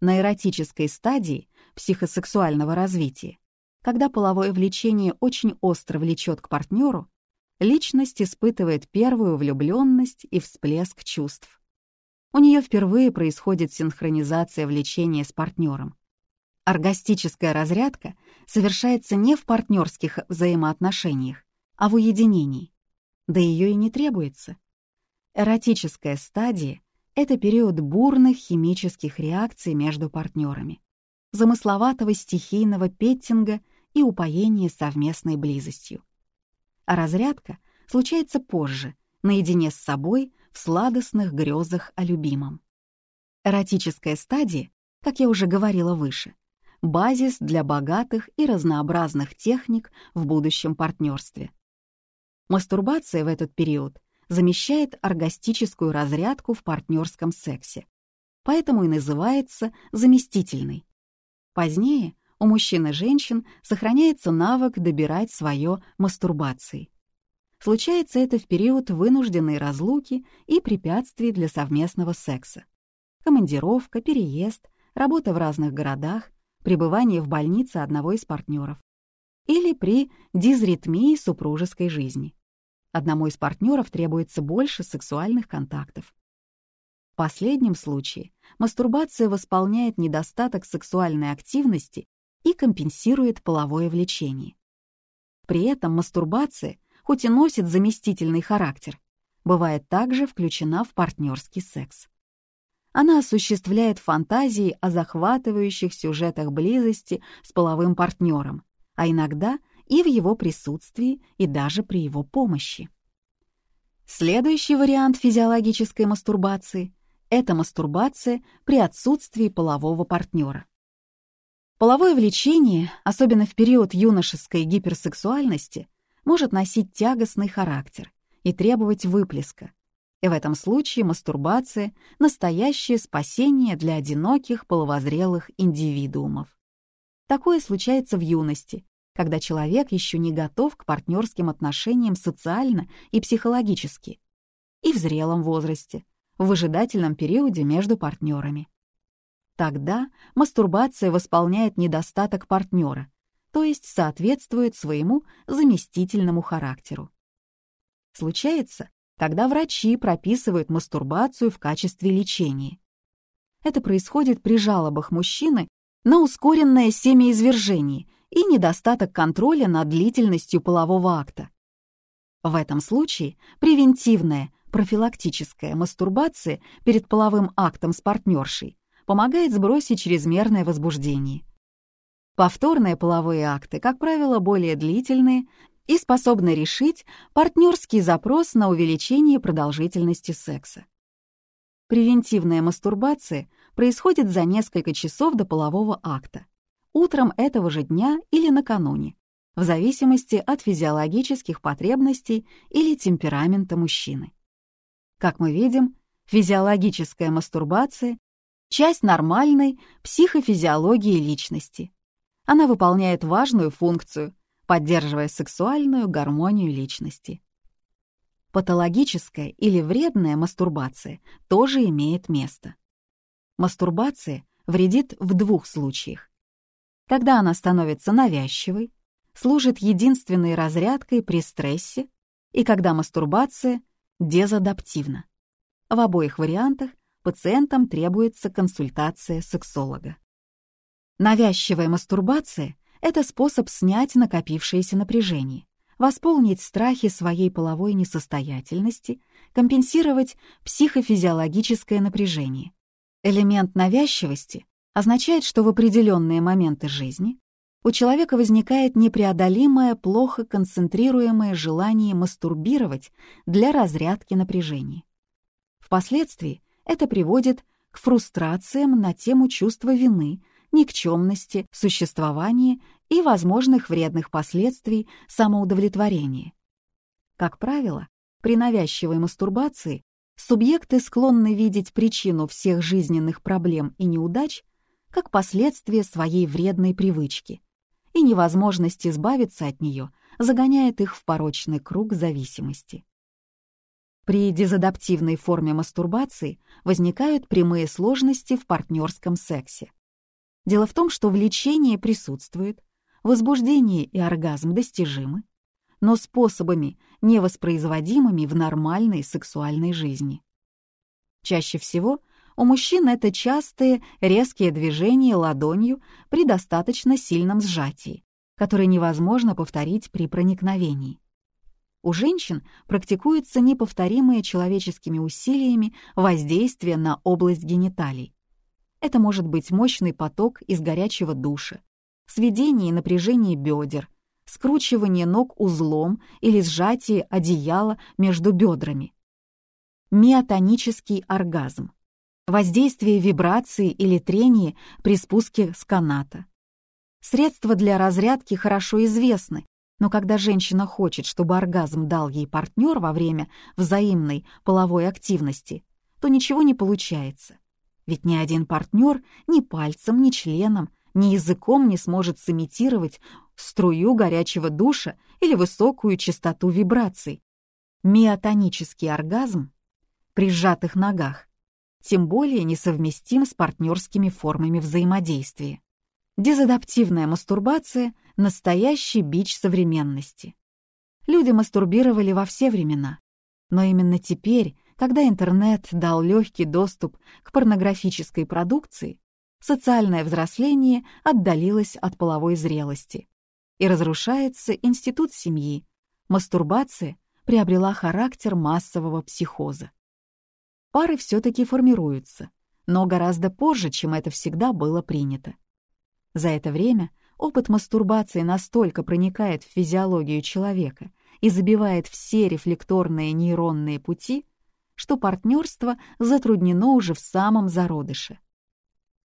На эротической стадии психосексуального развития, когда половое влечение очень остро влечет к партнеру, личность испытывает первую влюбленность и всплеск чувств. У нее впервые происходит синхронизация влечения с партнером. Оргастическая разрядка совершается не в партнерских взаимоотношениях, а в уединении. Да ее и не требуется. Эротическая стадия — это период бурных химических реакций между партнерами, замысловатого стихийного петтинга и упоения совместной близостью. А разрядка случается позже, наедине с собой, в сладостных грезах о любимом. Эротическая стадия, как я уже говорила выше, базис для богатых и разнообразных техник в будущем партнерстве. Мастурбация в этот период замещает оргастическую разрядку в партнерском сексе, поэтому и называется заместительной. Позднее у мужчин и женщин сохраняется навык добирать свое мастурбацией. Случается это в период вынужденной разлуки и препятствий для совместного секса. Командировка, переезд, работа в разных городах, пребывание в больнице одного из партнеров или при дизритмии супружеской жизни. Одному из партнеров требуется больше сексуальных контактов. В последнем случае мастурбация восполняет недостаток сексуальной активности и компенсирует половое влечение. При этом мастурбация, хоть и носит заместительный характер, бывает также включена в партнерский секс. Она осуществляет фантазии о захватывающих сюжетах близости с половым партнером, а иногда и в его присутствии, и даже при его помощи. Следующий вариант физиологической мастурбации — это мастурбация при отсутствии полового партнера. Половое влечение, особенно в период юношеской гиперсексуальности, может носить тягостный характер и требовать выплеска, и в этом случае мастурбация — настоящее спасение для одиноких половозрелых индивидуумов. Такое случается в юности, когда человек еще не готов к партнерским отношениям социально и психологически, и в зрелом возрасте, в выжидательном периоде между партнерами. Тогда мастурбация восполняет недостаток партнера, то есть соответствует своему заместительному характеру. Случается, когда врачи прописывают мастурбацию в качестве лечения. Это происходит при жалобах мужчины на ускоренное семяизвержение и недостаток контроля над длительностью полового акта. В этом случае превентивная профилактическая мастурбация перед половым актом с партнершей помогает сбросить чрезмерное возбуждение. Повторные половые акты, как правило, более длительные и способны решить партнерский запрос на увеличение продолжительности секса. Превентивная мастурбация происходит за несколько часов до полового акта, утром этого же дня или накануне, в зависимости от физиологических потребностей или темперамента мужчины. Как мы видим, физиологическая мастурбация — часть нормальной психофизиологии личности. Она выполняет важную функцию — поддерживая сексуальную гармонию личности. Патологическая или вредная мастурбация тоже имеет место. Мастурбация вредит в двух случаях. Когда она становится навязчивой, служит единственной разрядкой при стрессе и когда мастурбация дезадаптивна. В обоих вариантах пациентам требуется консультация сексолога. Навязчивая мастурбация это способ снять накопившееся напряжение, восполнить страхи своей половой несостоятельности, компенсировать психофизиологическое напряжение. Элемент навязчивости означает, что в определенные моменты жизни у человека возникает непреодолимое, плохо концентрируемое желание мастурбировать для разрядки напряжения. Впоследствии это приводит к фрустрациям на тему чувства вины, никчемности существования и возможных вредных последствий самоудовлетворения. Как правило, при навязчивой мастурбации субъекты склонны видеть причину всех жизненных проблем и неудач как последствие своей вредной привычки, и невозможность избавиться от нее загоняет их в порочный круг зависимости. При дезадаптивной форме мастурбации возникают прямые сложности в партнерском сексе. Дело в том, что влечение присутствует, возбуждение и оргазм достижимы, но способами, невоспроизводимыми в нормальной сексуальной жизни. Чаще всего у мужчин это частые резкие движения ладонью при достаточно сильном сжатии, которые невозможно повторить при проникновении. У женщин практикуется неповторимое человеческими усилиями воздействие на область гениталий, это может быть мощный поток из горячего душа, сведение и напряжение бедер, скручивание ног узлом или сжатие одеяла между бедрами. Миотонический оргазм. Воздействие вибрации или трения при спуске с каната. Средства для разрядки хорошо известны, но когда женщина хочет, чтобы оргазм дал ей партнер во время взаимной половой активности, то ничего не получается. Ведь ни один партнер ни пальцем, ни членом, ни языком не сможет сымитировать струю горячего душа или высокую частоту вибраций. Миотонический оргазм при сжатых ногах тем более несовместим с партнерскими формами взаимодействия. Дезадаптивная мастурбация — настоящий бич современности. Люди мастурбировали во все времена. Но именно теперь, когда интернет дал легкий доступ к порнографической продукции, социальное взросление отдалилось от половой зрелости. И разрушается институт семьи. Мастурбация приобрела характер массового психоза. Пары все-таки формируются, но гораздо позже, чем это всегда было принято. За это время опыт мастурбации настолько проникает в физиологию человека и забивает все рефлекторные нейронные пути, что партнерство затруднено уже в самом зародыше.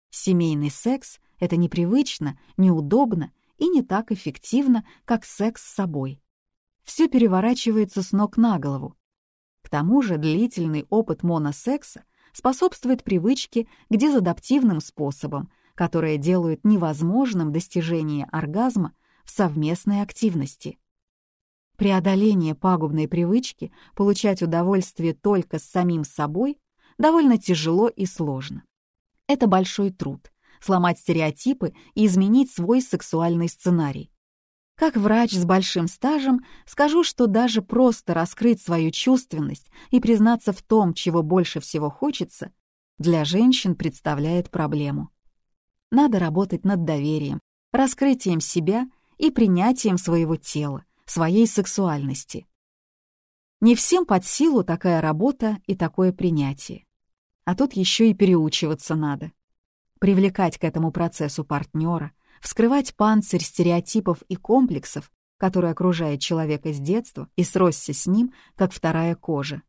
Семейный секс — это непривычно, неудобно и не так эффективно, как секс с собой. Все переворачивается с ног на голову. К тому же длительный опыт моносекса способствует привычке к дезадаптивным способам, которые делают невозможным достижение оргазма в совместной активности. Преодоление пагубной привычки получать удовольствие только с самим собой довольно тяжело и сложно. Это большой труд — сломать стереотипы и изменить свой сексуальный сценарий. Как врач с большим стажем скажу, что даже просто раскрыть свою чувственность и признаться в том, чего больше всего хочется, для женщин представляет проблему. Надо работать над доверием, раскрытием себя и принятием своего тела, своей сексуальности. Не всем под силу такая работа и такое принятие. А тут еще и переучиваться надо. Привлекать к этому процессу партнера, вскрывать панцирь стереотипов и комплексов, который окружает человека с детства и сросся с ним, как вторая кожа.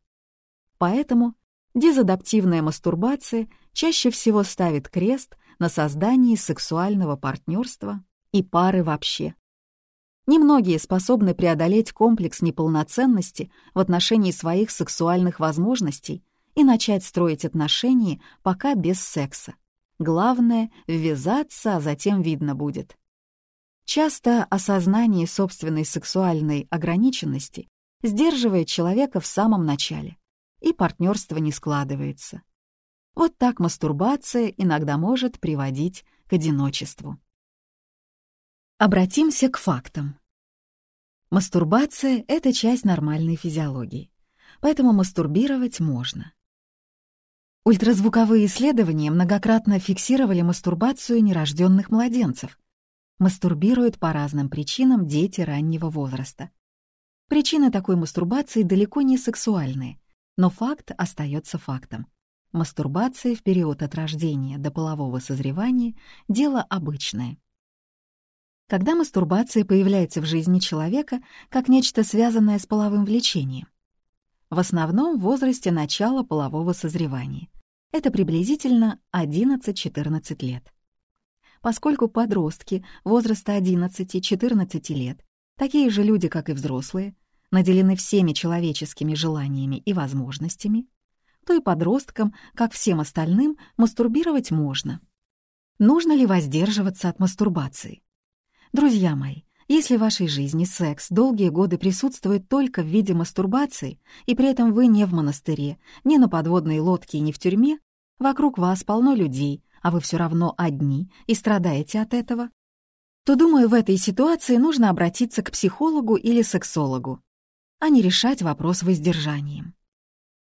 Поэтому дезадаптивная мастурбация чаще всего ставит крест на создании сексуального партнерства и пары вообще. Немногие способны преодолеть комплекс неполноценности в отношении своих сексуальных возможностей и начать строить отношения пока без секса. Главное — ввязаться, а затем видно будет. Часто осознание собственной сексуальной ограниченности сдерживает человека в самом начале, и партнерство не складывается. Вот так мастурбация иногда может приводить к одиночеству. Обратимся к фактам. Мастурбация — это часть нормальной физиологии, поэтому мастурбировать можно. Ультразвуковые исследования многократно фиксировали мастурбацию нерожденных младенцев. Мастурбируют по разным причинам дети раннего возраста. Причины такой мастурбации далеко не сексуальные, но факт остается фактом. Мастурбация в период от рождения до полового созревания — дело обычное. Когда мастурбация появляется в жизни человека как нечто связанное с половым влечением? В основном в возрасте начала полового созревания. Это приблизительно 11-14 лет. Поскольку подростки возраста 11-14 лет, такие же люди, как и взрослые, наделены всеми человеческими желаниями и возможностями, то и подросткам, как всем остальным, мастурбировать можно. Нужно ли воздерживаться от мастурбации? Друзья мои, если в вашей жизни секс долгие годы присутствует только в виде мастурбации, и при этом вы не в монастыре, не на подводной лодке не в тюрьме, вокруг вас полно людей, а вы все равно одни и страдаете от этого, то, думаю, в этой ситуации нужно обратиться к психологу или сексологу, а не решать вопрос воздержанием.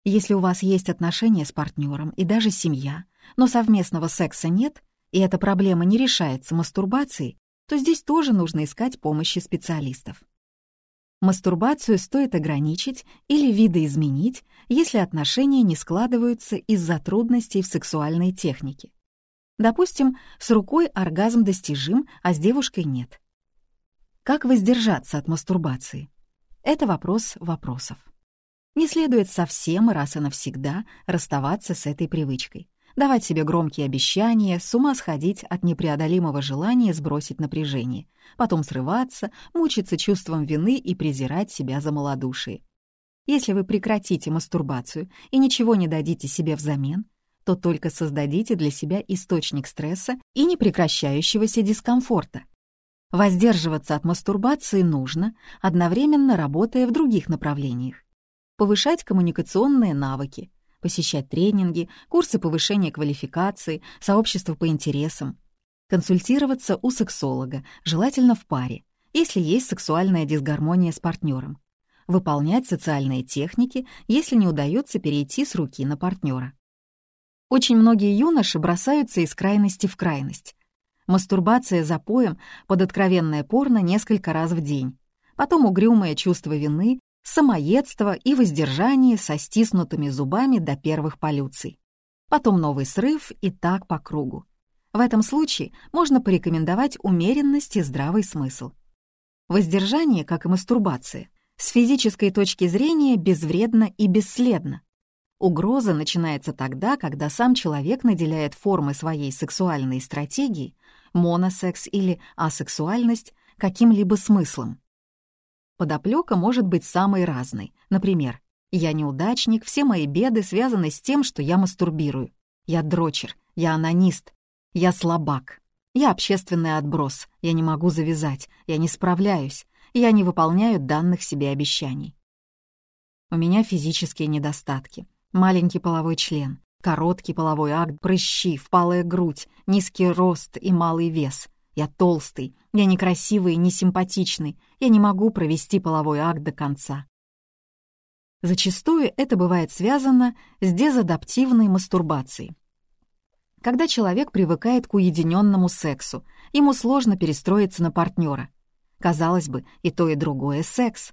Если у вас есть отношения с партнером и даже семья, но совместного секса нет, и эта проблема не решается мастурбацией, то здесь тоже нужно искать помощи специалистов. Мастурбацию стоит ограничить или видоизменить, если отношения не складываются из-за трудностей в сексуальной технике. Допустим, с рукой оргазм достижим, а с девушкой нет. Как воздержаться от мастурбации? Это вопрос вопросов. Не следует совсем раз и навсегда расставаться с этой привычкой давать себе громкие обещания, с ума сходить от непреодолимого желания сбросить напряжение, потом срываться, мучиться чувством вины и презирать себя за малодушие. Если вы прекратите мастурбацию и ничего не дадите себе взамен, то только создадите для себя источник стресса и непрекращающегося дискомфорта. Воздерживаться от мастурбации нужно, одновременно работая в других направлениях. Повышать коммуникационные навыки, посещать тренинги, курсы повышения квалификации, сообщества по интересам. Консультироваться у сексолога, желательно в паре, если есть сексуальная дисгармония с партнером. выполнять социальные техники, если не удается перейти с руки на партнера. Очень многие юноши бросаются из крайности в крайность. Мастурбация за поем под откровенное порно несколько раз в день. Потом угрюмое чувство вины, самоедство и воздержание со стиснутыми зубами до первых полюций. Потом новый срыв и так по кругу. В этом случае можно порекомендовать умеренность и здравый смысл. Воздержание, как и мастурбация, с физической точки зрения безвредно и бесследно. Угроза начинается тогда, когда сам человек наделяет формы своей сексуальной стратегии, моносекс или асексуальность, каким-либо смыслом. Подоплека может быть самой разной. Например, «Я неудачник, все мои беды связаны с тем, что я мастурбирую. Я дрочер, я анонист, я слабак, я общественный отброс, я не могу завязать, я не справляюсь, я не выполняю данных себе обещаний. У меня физические недостатки, маленький половой член, короткий половой акт, прыщи, впалая грудь, низкий рост и малый вес. Я толстый, я некрасивый и несимпатичный, я не могу провести половой акт до конца. Зачастую это бывает связано с дезадаптивной мастурбацией. Когда человек привыкает к уединенному сексу, ему сложно перестроиться на партнера. Казалось бы, и то, и другое — секс.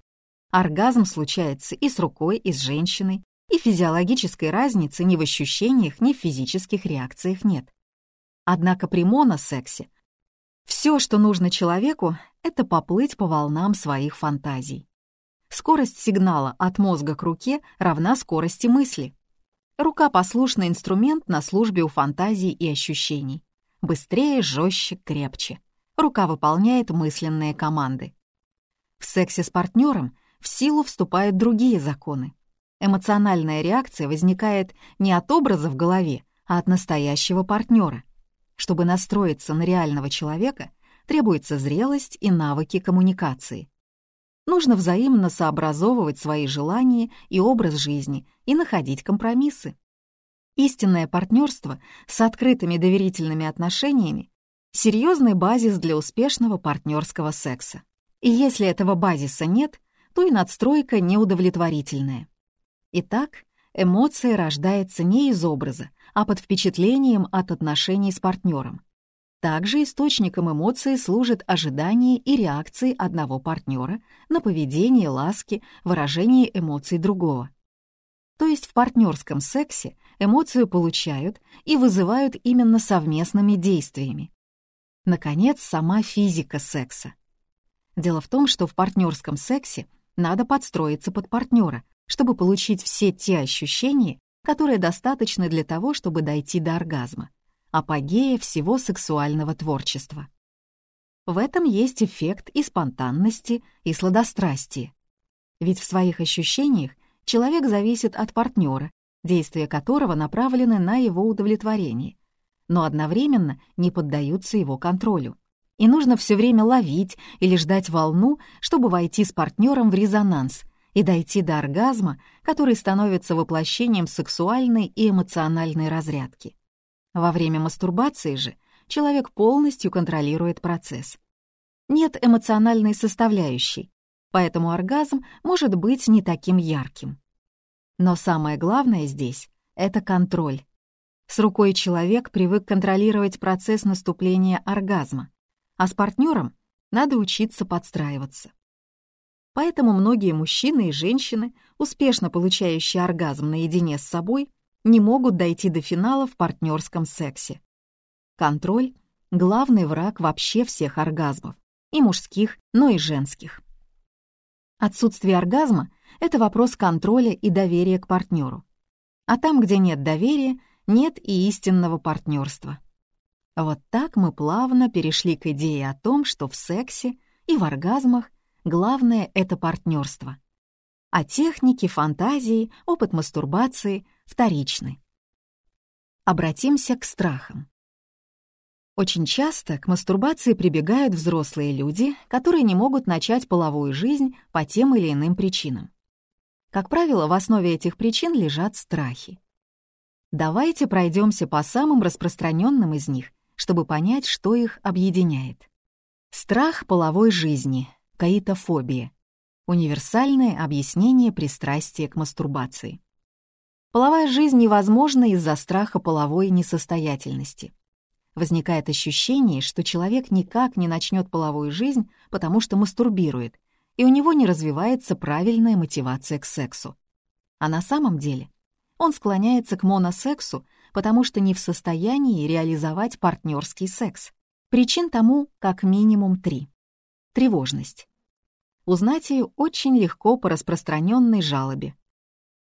Оргазм случается и с рукой, и с женщиной, и физиологической разницы ни в ощущениях, ни в физических реакциях нет. Однако при моносексе все, что нужно человеку, это поплыть по волнам своих фантазий. Скорость сигнала от мозга к руке равна скорости мысли. Рука — послушный инструмент на службе у фантазий и ощущений. Быстрее, жестче, крепче. Рука выполняет мысленные команды. В сексе с партнером в силу вступают другие законы. Эмоциональная реакция возникает не от образа в голове, а от настоящего партнера. Чтобы настроиться на реального человека, требуется зрелость и навыки коммуникации. Нужно взаимно сообразовывать свои желания и образ жизни и находить компромиссы. Истинное партнерство с открытыми доверительными отношениями — серьезный базис для успешного партнерского секса. И если этого базиса нет, то и надстройка неудовлетворительная. Итак, эмоция рождается не из образа, а под впечатлением от отношений с партнером. Также источником эмоций служит ожидание и реакции одного партнера на поведение, ласки, выражение эмоций другого. То есть в партнерском сексе эмоцию получают и вызывают именно совместными действиями. Наконец, сама физика секса. Дело в том, что в партнерском сексе надо подстроиться под партнера, чтобы получить все те ощущения, которые достаточны для того, чтобы дойти до оргазма, апогея всего сексуального творчества. В этом есть эффект и спонтанности, и сладострастия. Ведь в своих ощущениях человек зависит от партнера, действия которого направлены на его удовлетворение, но одновременно не поддаются его контролю. И нужно все время ловить или ждать волну, чтобы войти с партнером в резонанс — и дойти до оргазма, который становится воплощением сексуальной и эмоциональной разрядки. Во время мастурбации же человек полностью контролирует процесс. Нет эмоциональной составляющей, поэтому оргазм может быть не таким ярким. Но самое главное здесь — это контроль. С рукой человек привык контролировать процесс наступления оргазма, а с партнером надо учиться подстраиваться. Поэтому многие мужчины и женщины, успешно получающие оргазм наедине с собой, не могут дойти до финала в партнерском сексе. Контроль — главный враг вообще всех оргазмов, и мужских, но и женских. Отсутствие оргазма — это вопрос контроля и доверия к партнеру. А там, где нет доверия, нет и истинного партнерства. Вот так мы плавно перешли к идее о том, что в сексе и в оргазмах главное — это партнерство. А техники, фантазии, опыт мастурбации вторичны. Обратимся к страхам. Очень часто к мастурбации прибегают взрослые люди, которые не могут начать половую жизнь по тем или иным причинам. Как правило, в основе этих причин лежат страхи. Давайте пройдемся по самым распространенным из них, чтобы понять, что их объединяет. Страх половой жизни, каитофобия. Универсальное объяснение пристрастия к мастурбации. Половая жизнь невозможна из-за страха половой несостоятельности. Возникает ощущение, что человек никак не начнет половую жизнь, потому что мастурбирует, и у него не развивается правильная мотивация к сексу. А на самом деле он склоняется к моносексу, потому что не в состоянии реализовать партнерский секс. Причин тому как минимум три. Тревожность. Узнать ее очень легко по распространенной жалобе.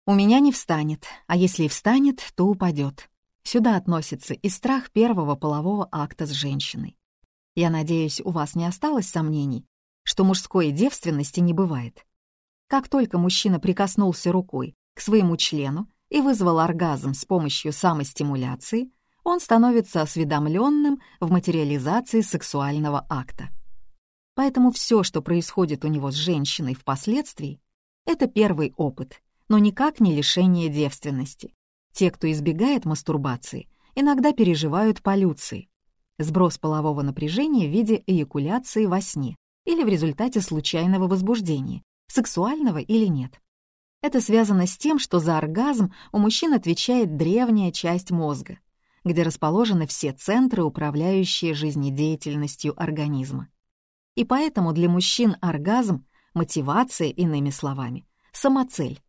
У меня не встанет, а если и встанет, то упадет. Сюда относится и страх первого полового акта с женщиной. Я надеюсь, у вас не осталось сомнений, что мужской девственности не бывает. Как только мужчина прикоснулся рукой к своему члену и вызвал оргазм с помощью самостимуляции, он становится осведомленным в материализации сексуального акта. Поэтому все, что происходит у него с женщиной впоследствии, это первый опыт, но никак не лишение девственности. Те, кто избегает мастурбации, иногда переживают полюции. Сброс полового напряжения в виде эякуляции во сне или в результате случайного возбуждения, сексуального или нет. Это связано с тем, что за оргазм у мужчин отвечает древняя часть мозга, где расположены все центры, управляющие жизнедеятельностью организма. И поэтому для мужчин оргазм — мотивация, иными словами, самоцель.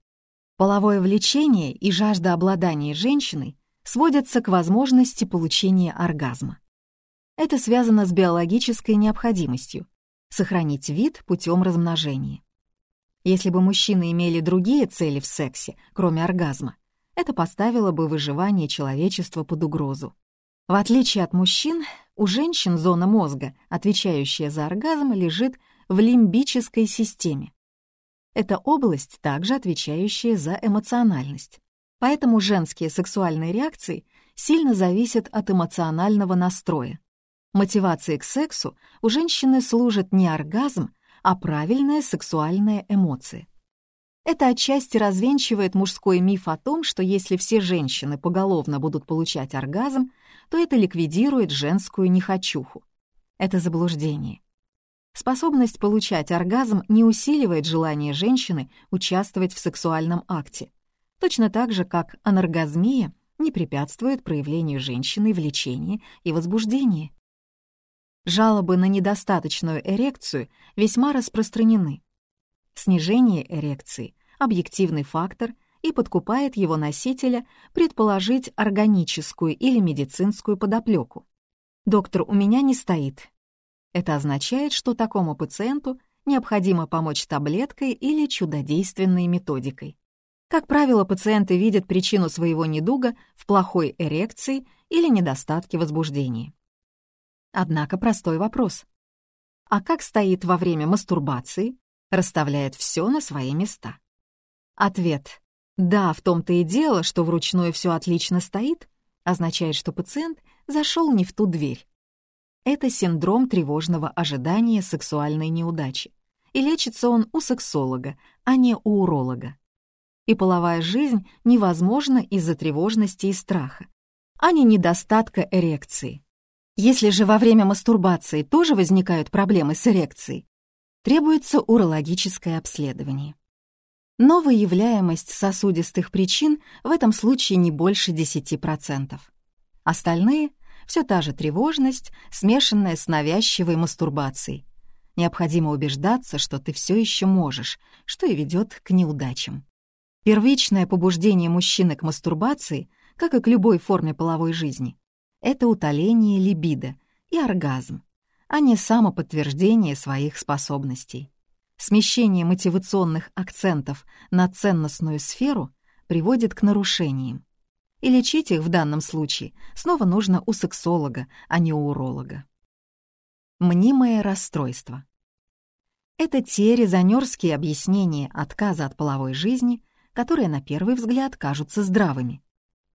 Половое влечение и жажда обладания женщиной сводятся к возможности получения оргазма. Это связано с биологической необходимостью — сохранить вид путем размножения. Если бы мужчины имели другие цели в сексе, кроме оргазма, это поставило бы выживание человечества под угрозу. В отличие от мужчин, у женщин зона мозга, отвечающая за оргазм, лежит в лимбической системе. Это область, также отвечающая за эмоциональность. Поэтому женские сексуальные реакции сильно зависят от эмоционального настроя. Мотивацией к сексу у женщины служит не оргазм, а правильная сексуальная эмоция. Это отчасти развенчивает мужской миф о том, что если все женщины поголовно будут получать оргазм, то это ликвидирует женскую нехочуху. Это заблуждение. Способность получать оргазм не усиливает желание женщины участвовать в сексуальном акте, точно так же, как аноргазмия не препятствует проявлению женщины влечения и возбуждения. Жалобы на недостаточную эрекцию весьма распространены. Снижение эрекции — объективный фактор и подкупает его носителя предположить органическую или медицинскую подоплеку. «Доктор, у меня не стоит». Это означает, что такому пациенту необходимо помочь таблеткой или чудодейственной методикой. Как правило, пациенты видят причину своего недуга в плохой эрекции или недостатке возбуждения. Однако простой вопрос. А как стоит во время мастурбации, расставляет все на свои места? Ответ «Да, в том-то и дело, что вручную все отлично стоит», означает, что пациент зашел не в ту дверь. Это синдром тревожного ожидания сексуальной неудачи. И лечится он у сексолога, а не у уролога. И половая жизнь невозможна из-за тревожности и страха, а не недостатка эрекции. Если же во время мастурбации тоже возникают проблемы с эрекцией, требуется урологическое обследование. Но выявляемость сосудистых причин в этом случае не больше 10%. Остальные — все та же тревожность, смешанная с навязчивой мастурбацией. Необходимо убеждаться, что ты все еще можешь, что и ведет к неудачам. Первичное побуждение мужчины к мастурбации, как и к любой форме половой жизни, это утоление либидо и оргазм, а не самоподтверждение своих способностей. Смещение мотивационных акцентов на ценностную сферу приводит к нарушениям. И лечить их в данном случае снова нужно у сексолога, а не у уролога. Мнимое расстройство. Это те резонерские объяснения отказа от половой жизни, которые на первый взгляд кажутся здравыми.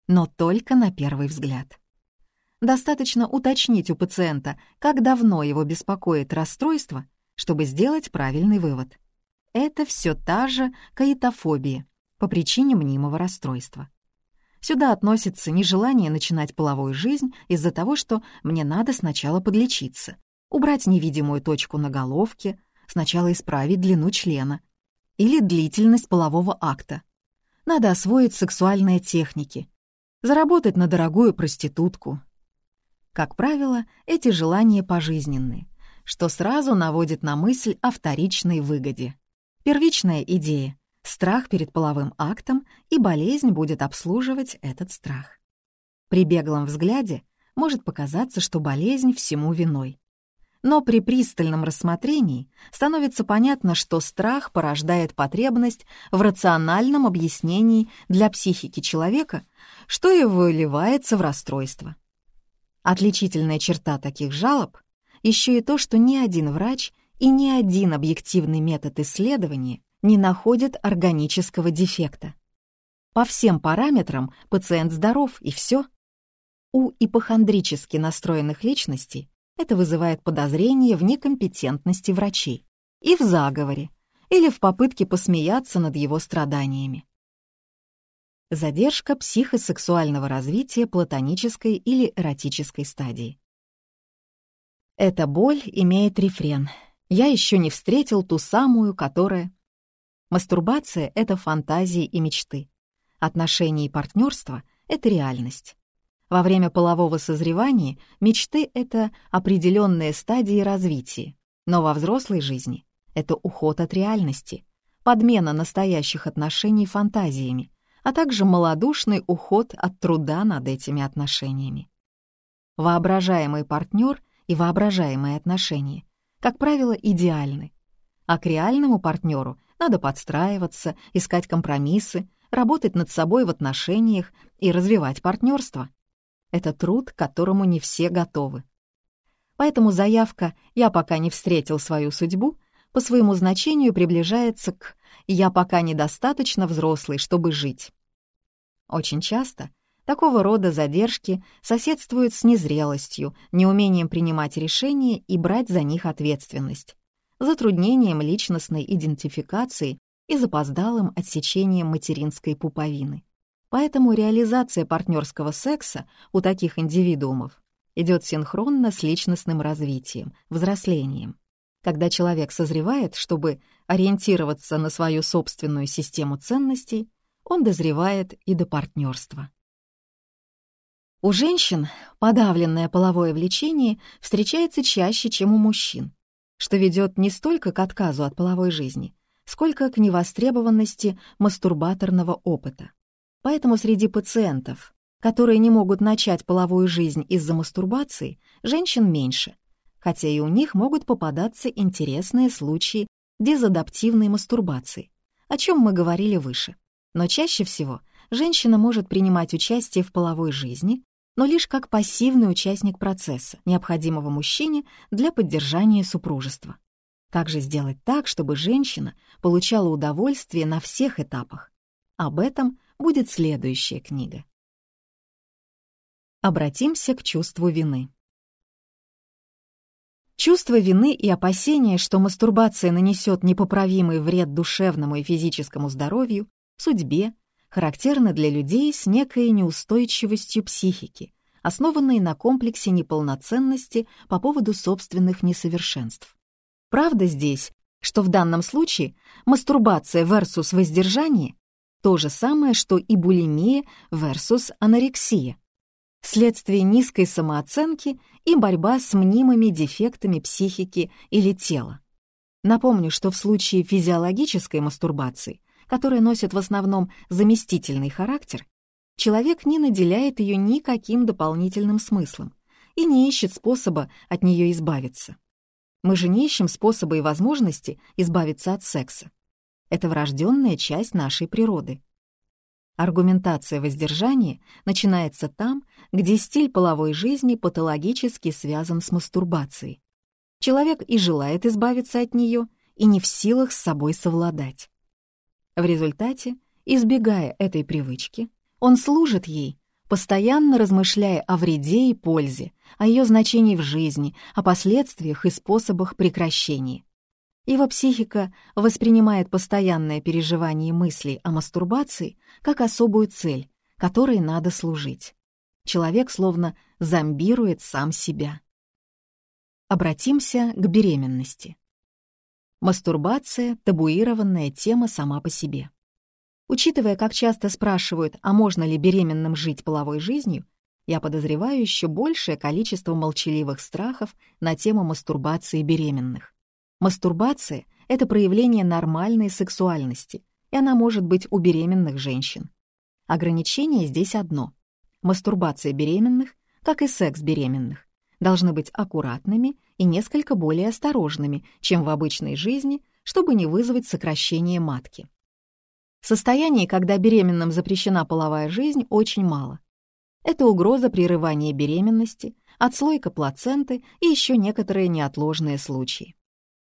Но только на первый взгляд. Достаточно уточнить у пациента, как давно его беспокоит расстройство, чтобы сделать правильный вывод. Это все та же каитофобия по причине мнимого расстройства. Сюда относится нежелание начинать половую жизнь из-за того, что мне надо сначала подлечиться, убрать невидимую точку на головке, сначала исправить длину члена, или длительность полового акта. Надо освоить сексуальные техники, заработать на дорогую проститутку. Как правило, эти желания пожизненны, что сразу наводит на мысль о вторичной выгоде. Первичная идея — страх перед половым актом, и болезнь будет обслуживать этот страх. При беглом взгляде может показаться, что болезнь всему виной. Но при пристальном рассмотрении становится понятно, что страх порождает потребность в рациональном объяснении для психики человека, что и выливается в расстройство. Отличительная черта таких жалоб еще и то, что ни один врач и ни один объективный метод исследования не находит органического дефекта. По всем параметрам пациент здоров, и все. У ипохондрически настроенных личностей это вызывает подозрение в некомпетентности врачей и в заговоре, или в попытке посмеяться над его страданиями. Задержка психосексуального развития платонической или эротической стадии. Эта боль имеет рефрен. Я еще не встретил ту самую, которая... Мастурбация — это фантазии и мечты. Отношения и партнерство — это реальность. Во время полового созревания мечты — это определенные стадии развития, но во взрослой жизни — это уход от реальности, подмена настоящих отношений фантазиями, а также малодушный уход от труда над этими отношениями. Воображаемый партнер и воображаемые отношения, как правило, идеальны, а к реальному партнеру надо подстраиваться, искать компромиссы, работать над собой в отношениях и развивать партнерство — это труд, к которому не все готовы. Поэтому заявка «я пока не встретил свою судьбу» по своему значению приближается к «я пока недостаточно взрослый, чтобы жить». Очень часто такого рода задержки соседствуют с незрелостью, неумением принимать решения и брать за них ответственность, затруднением личностной идентификации и запоздалым отсечением материнской пуповины. Поэтому реализация партнерского секса у таких индивидуумов идет синхронно с личностным развитием, взрослением. Когда человек созревает, чтобы ориентироваться на свою собственную систему ценностей, он дозревает и до партнерства. У женщин подавленное половое влечение встречается чаще, чем у мужчин, что ведет не столько к отказу от половой жизни, сколько к невостребованности мастурбаторного опыта. Поэтому среди пациентов, которые не могут начать половую жизнь из-за мастурбации, женщин меньше, хотя и у них могут попадаться интересные случаи дезадаптивной мастурбации, о чем мы говорили выше. Но чаще всего женщина может принимать участие в половой жизни, но лишь как пассивный участник процесса, необходимого мужчине для поддержания супружества. Как же сделать так, чтобы женщина получала удовольствие на всех этапах? Об этом будет следующая книга. Обратимся к чувству вины. Чувство вины и опасения, что мастурбация нанесет непоправимый вред душевному и физическому здоровью, судьбе, характерны для людей с некой неустойчивостью психики, основанной на комплексе неполноценности по поводу собственных несовершенств. Правда здесь, что в данном случае мастурбация versus воздержание то же самое, что и булимия versus анорексия. Следствие низкой самооценки и борьба с мнимыми дефектами психики или тела. Напомню, что в случае физиологической мастурбации, которая носит в основном заместительный характер, человек не наделяет ее никаким дополнительным смыслом и не ищет способа от нее избавиться. Мы же не ищем способа и возможности избавиться от секса. Это врожденная часть нашей природы. Аргументация воздержания начинается там, где стиль половой жизни патологически связан с мастурбацией. Человек и желает избавиться от нее, и не в силах с собой совладать. В результате, избегая этой привычки, он служит ей, постоянно размышляя о вреде и пользе, о ее значении в жизни, о последствиях и способах прекращения. Его психика воспринимает постоянное переживание мыслей о мастурбации как особую цель, которой надо служить. Человек словно зомбирует сам себя. Обратимся к беременности. Мастурбация — табуированная тема сама по себе. Учитывая, как часто спрашивают, а можно ли беременным жить половой жизнью, я подозреваю еще большее количество молчаливых страхов на тему мастурбации беременных. Мастурбация — это проявление нормальной сексуальности, и она может быть у беременных женщин. Ограничение здесь одно. Мастурбация беременных, как и секс беременных, должны быть аккуратными и несколько более осторожными, чем в обычной жизни, чтобы не вызвать сокращение матки. Состояний, когда беременным запрещена половая жизнь, очень мало. Это угроза прерывания беременности, отслойка плаценты и еще некоторые неотложные случаи.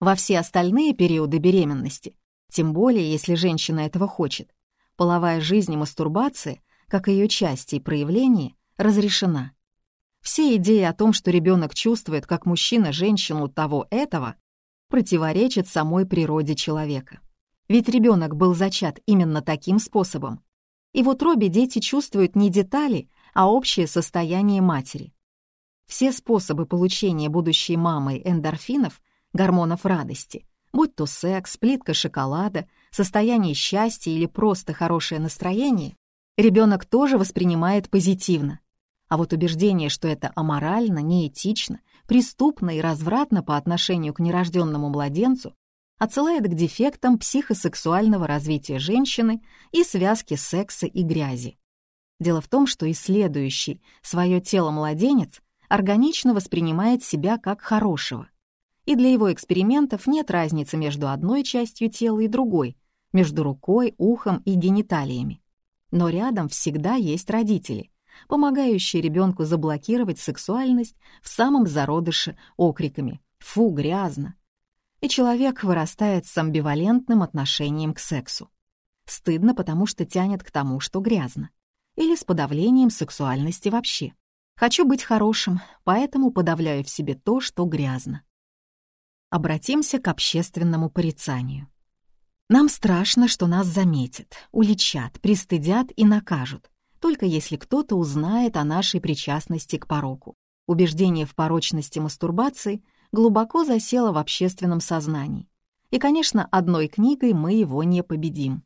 Во все остальные периоды беременности, тем более если женщина этого хочет, половая жизнь и мастурбация, как ее части и проявления, разрешена. Все идеи о том, что ребенок чувствует, как мужчина женщину того-этого, противоречат самой природе человека. Ведь ребенок был зачат именно таким способом. И в утробе дети чувствуют не детали, а общее состояние матери. Все способы получения будущей мамой эндорфинов, гормонов радости, будь то секс, плитка шоколада, состояние счастья или просто хорошее настроение, ребенок тоже воспринимает позитивно. А вот убеждение, что это аморально, неэтично, преступно и развратно по отношению к нерожденному младенцу, отсылает к дефектам психосексуального развития женщины и связки секса и грязи. Дело в том, что исследующий свое тело младенец органично воспринимает себя как хорошего. И для его экспериментов нет разницы между одной частью тела и другой, между рукой, ухом и гениталиями. Но рядом всегда есть родители, помогающие ребенку заблокировать сексуальность в самом зародыше окриками «фу, грязно». И человек вырастает с амбивалентным отношением к сексу. Стыдно, потому что тянет к тому, что грязно или с подавлением сексуальности вообще. Хочу быть хорошим, поэтому подавляю в себе то, что грязно. Обратимся к общественному порицанию. Нам страшно, что нас заметят, уличат, пристыдят и накажут, только если кто-то узнает о нашей причастности к пороку. Убеждение в порочности мастурбации глубоко засело в общественном сознании. И, конечно, одной книгой мы его не победим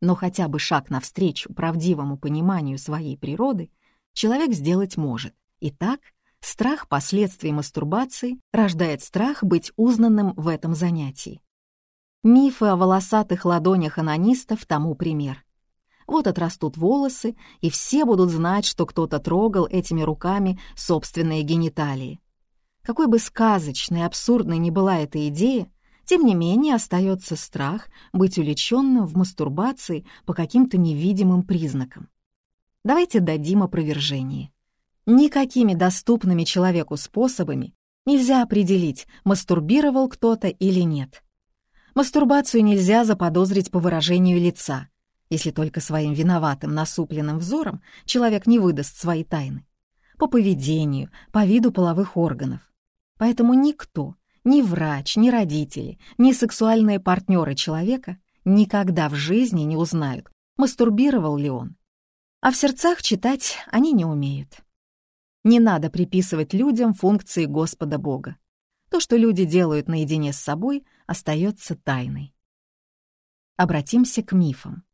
но хотя бы шаг навстречу правдивому пониманию своей природы человек сделать может. Итак, страх последствий мастурбации рождает страх быть узнанным в этом занятии. Мифы о волосатых ладонях анонистов тому пример. Вот отрастут волосы, и все будут знать, что кто-то трогал этими руками собственные гениталии. Какой бы сказочной и абсурдной ни была эта идея, тем не менее остается страх быть увлеченным в мастурбации по каким-то невидимым признакам. Давайте дадим опровержение. Никакими доступными человеку способами нельзя определить, мастурбировал кто-то или нет. Мастурбацию нельзя заподозрить по выражению лица, если только своим виноватым насупленным взором человек не выдаст свои тайны. По поведению, по виду половых органов. Поэтому никто, ни врач, ни родители, ни сексуальные партнеры человека никогда в жизни не узнают, мастурбировал ли он. А в сердцах читать они не умеют. Не надо приписывать людям функции Господа Бога. То, что люди делают наедине с собой, остается тайной. Обратимся к мифам.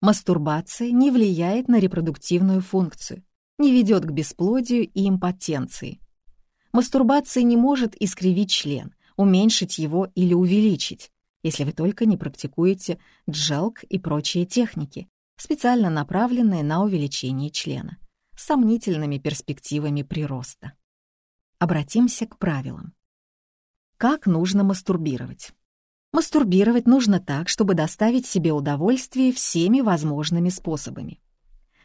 Мастурбация не влияет на репродуктивную функцию, не ведет к бесплодию и импотенции, Мастурбация не может искривить член, уменьшить его или увеличить, если вы только не практикуете джелк и прочие техники, специально направленные на увеличение члена, с сомнительными перспективами прироста. Обратимся к правилам. Как нужно мастурбировать? Мастурбировать нужно так, чтобы доставить себе удовольствие всеми возможными способами.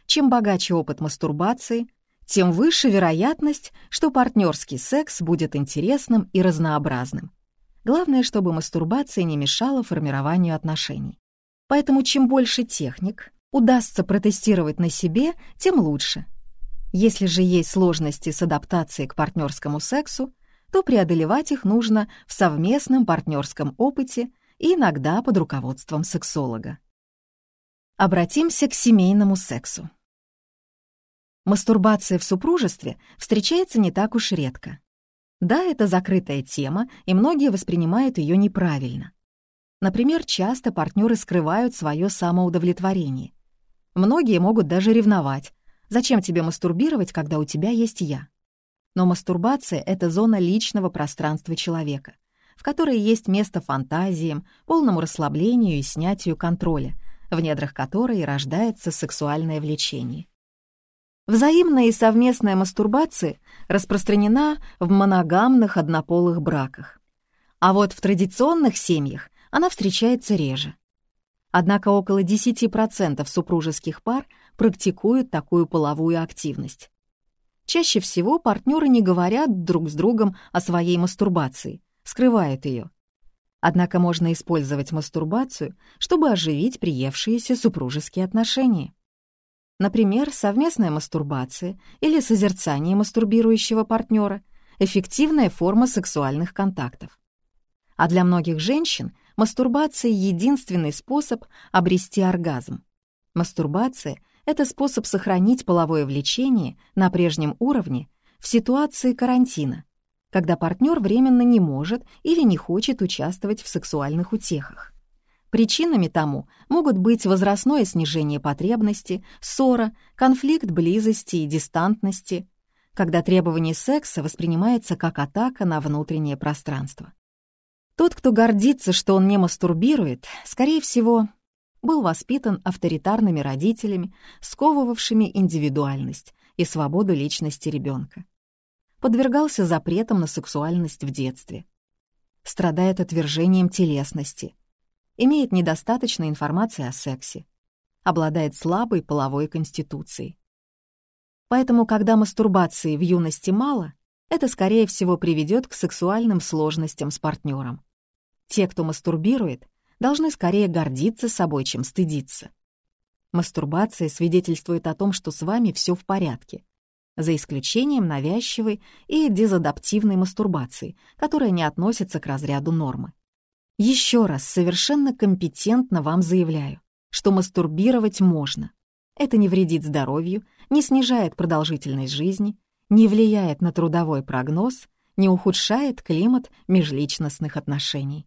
Чем богаче опыт мастурбации, тем выше вероятность, что партнерский секс будет интересным и разнообразным. Главное, чтобы мастурбация не мешала формированию отношений. Поэтому чем больше техник удастся протестировать на себе, тем лучше. Если же есть сложности с адаптацией к партнерскому сексу, то преодолевать их нужно в совместном партнерском опыте и иногда под руководством сексолога. Обратимся к семейному сексу. Мастурбация в супружестве встречается не так уж редко. Да, это закрытая тема, и многие воспринимают ее неправильно. Например, часто партнеры скрывают свое самоудовлетворение. Многие могут даже ревновать. Зачем тебе мастурбировать, когда у тебя есть я? Но мастурбация — это зона личного пространства человека, в которой есть место фантазиям, полному расслаблению и снятию контроля, в недрах которой рождается сексуальное влечение. Взаимная и совместная мастурбация распространена в моногамных однополых браках. А вот в традиционных семьях она встречается реже. Однако около 10% супружеских пар практикуют такую половую активность. Чаще всего партнеры не говорят друг с другом о своей мастурбации, скрывают ее. Однако можно использовать мастурбацию, чтобы оживить приевшиеся супружеские отношения. Например, совместная мастурбация или созерцание мастурбирующего партнера — эффективная форма сексуальных контактов. А для многих женщин мастурбация — единственный способ обрести оргазм. Мастурбация — это способ сохранить половое влечение на прежнем уровне в ситуации карантина, когда партнер временно не может или не хочет участвовать в сексуальных утехах. Причинами тому могут быть возрастное снижение потребности, ссора, конфликт близости и дистантности, когда требование секса воспринимается как атака на внутреннее пространство. Тот, кто гордится, что он не мастурбирует, скорее всего, был воспитан авторитарными родителями, сковывавшими индивидуальность и свободу личности ребенка. Подвергался запретам на сексуальность в детстве. Страдает отвержением телесности. Имеет недостаточно информации о сексе. Обладает слабой половой конституцией. Поэтому, когда мастурбации в юности мало, это, скорее всего, приведет к сексуальным сложностям с партнером. Те, кто мастурбирует, должны скорее гордиться собой, чем стыдиться. Мастурбация свидетельствует о том, что с вами все в порядке, за исключением навязчивой и дезадаптивной мастурбации, которая не относится к разряду нормы. Еще раз совершенно компетентно вам заявляю, что мастурбировать можно. Это не вредит здоровью, не снижает продолжительность жизни, не влияет на трудовой прогноз, не ухудшает климат межличностных отношений.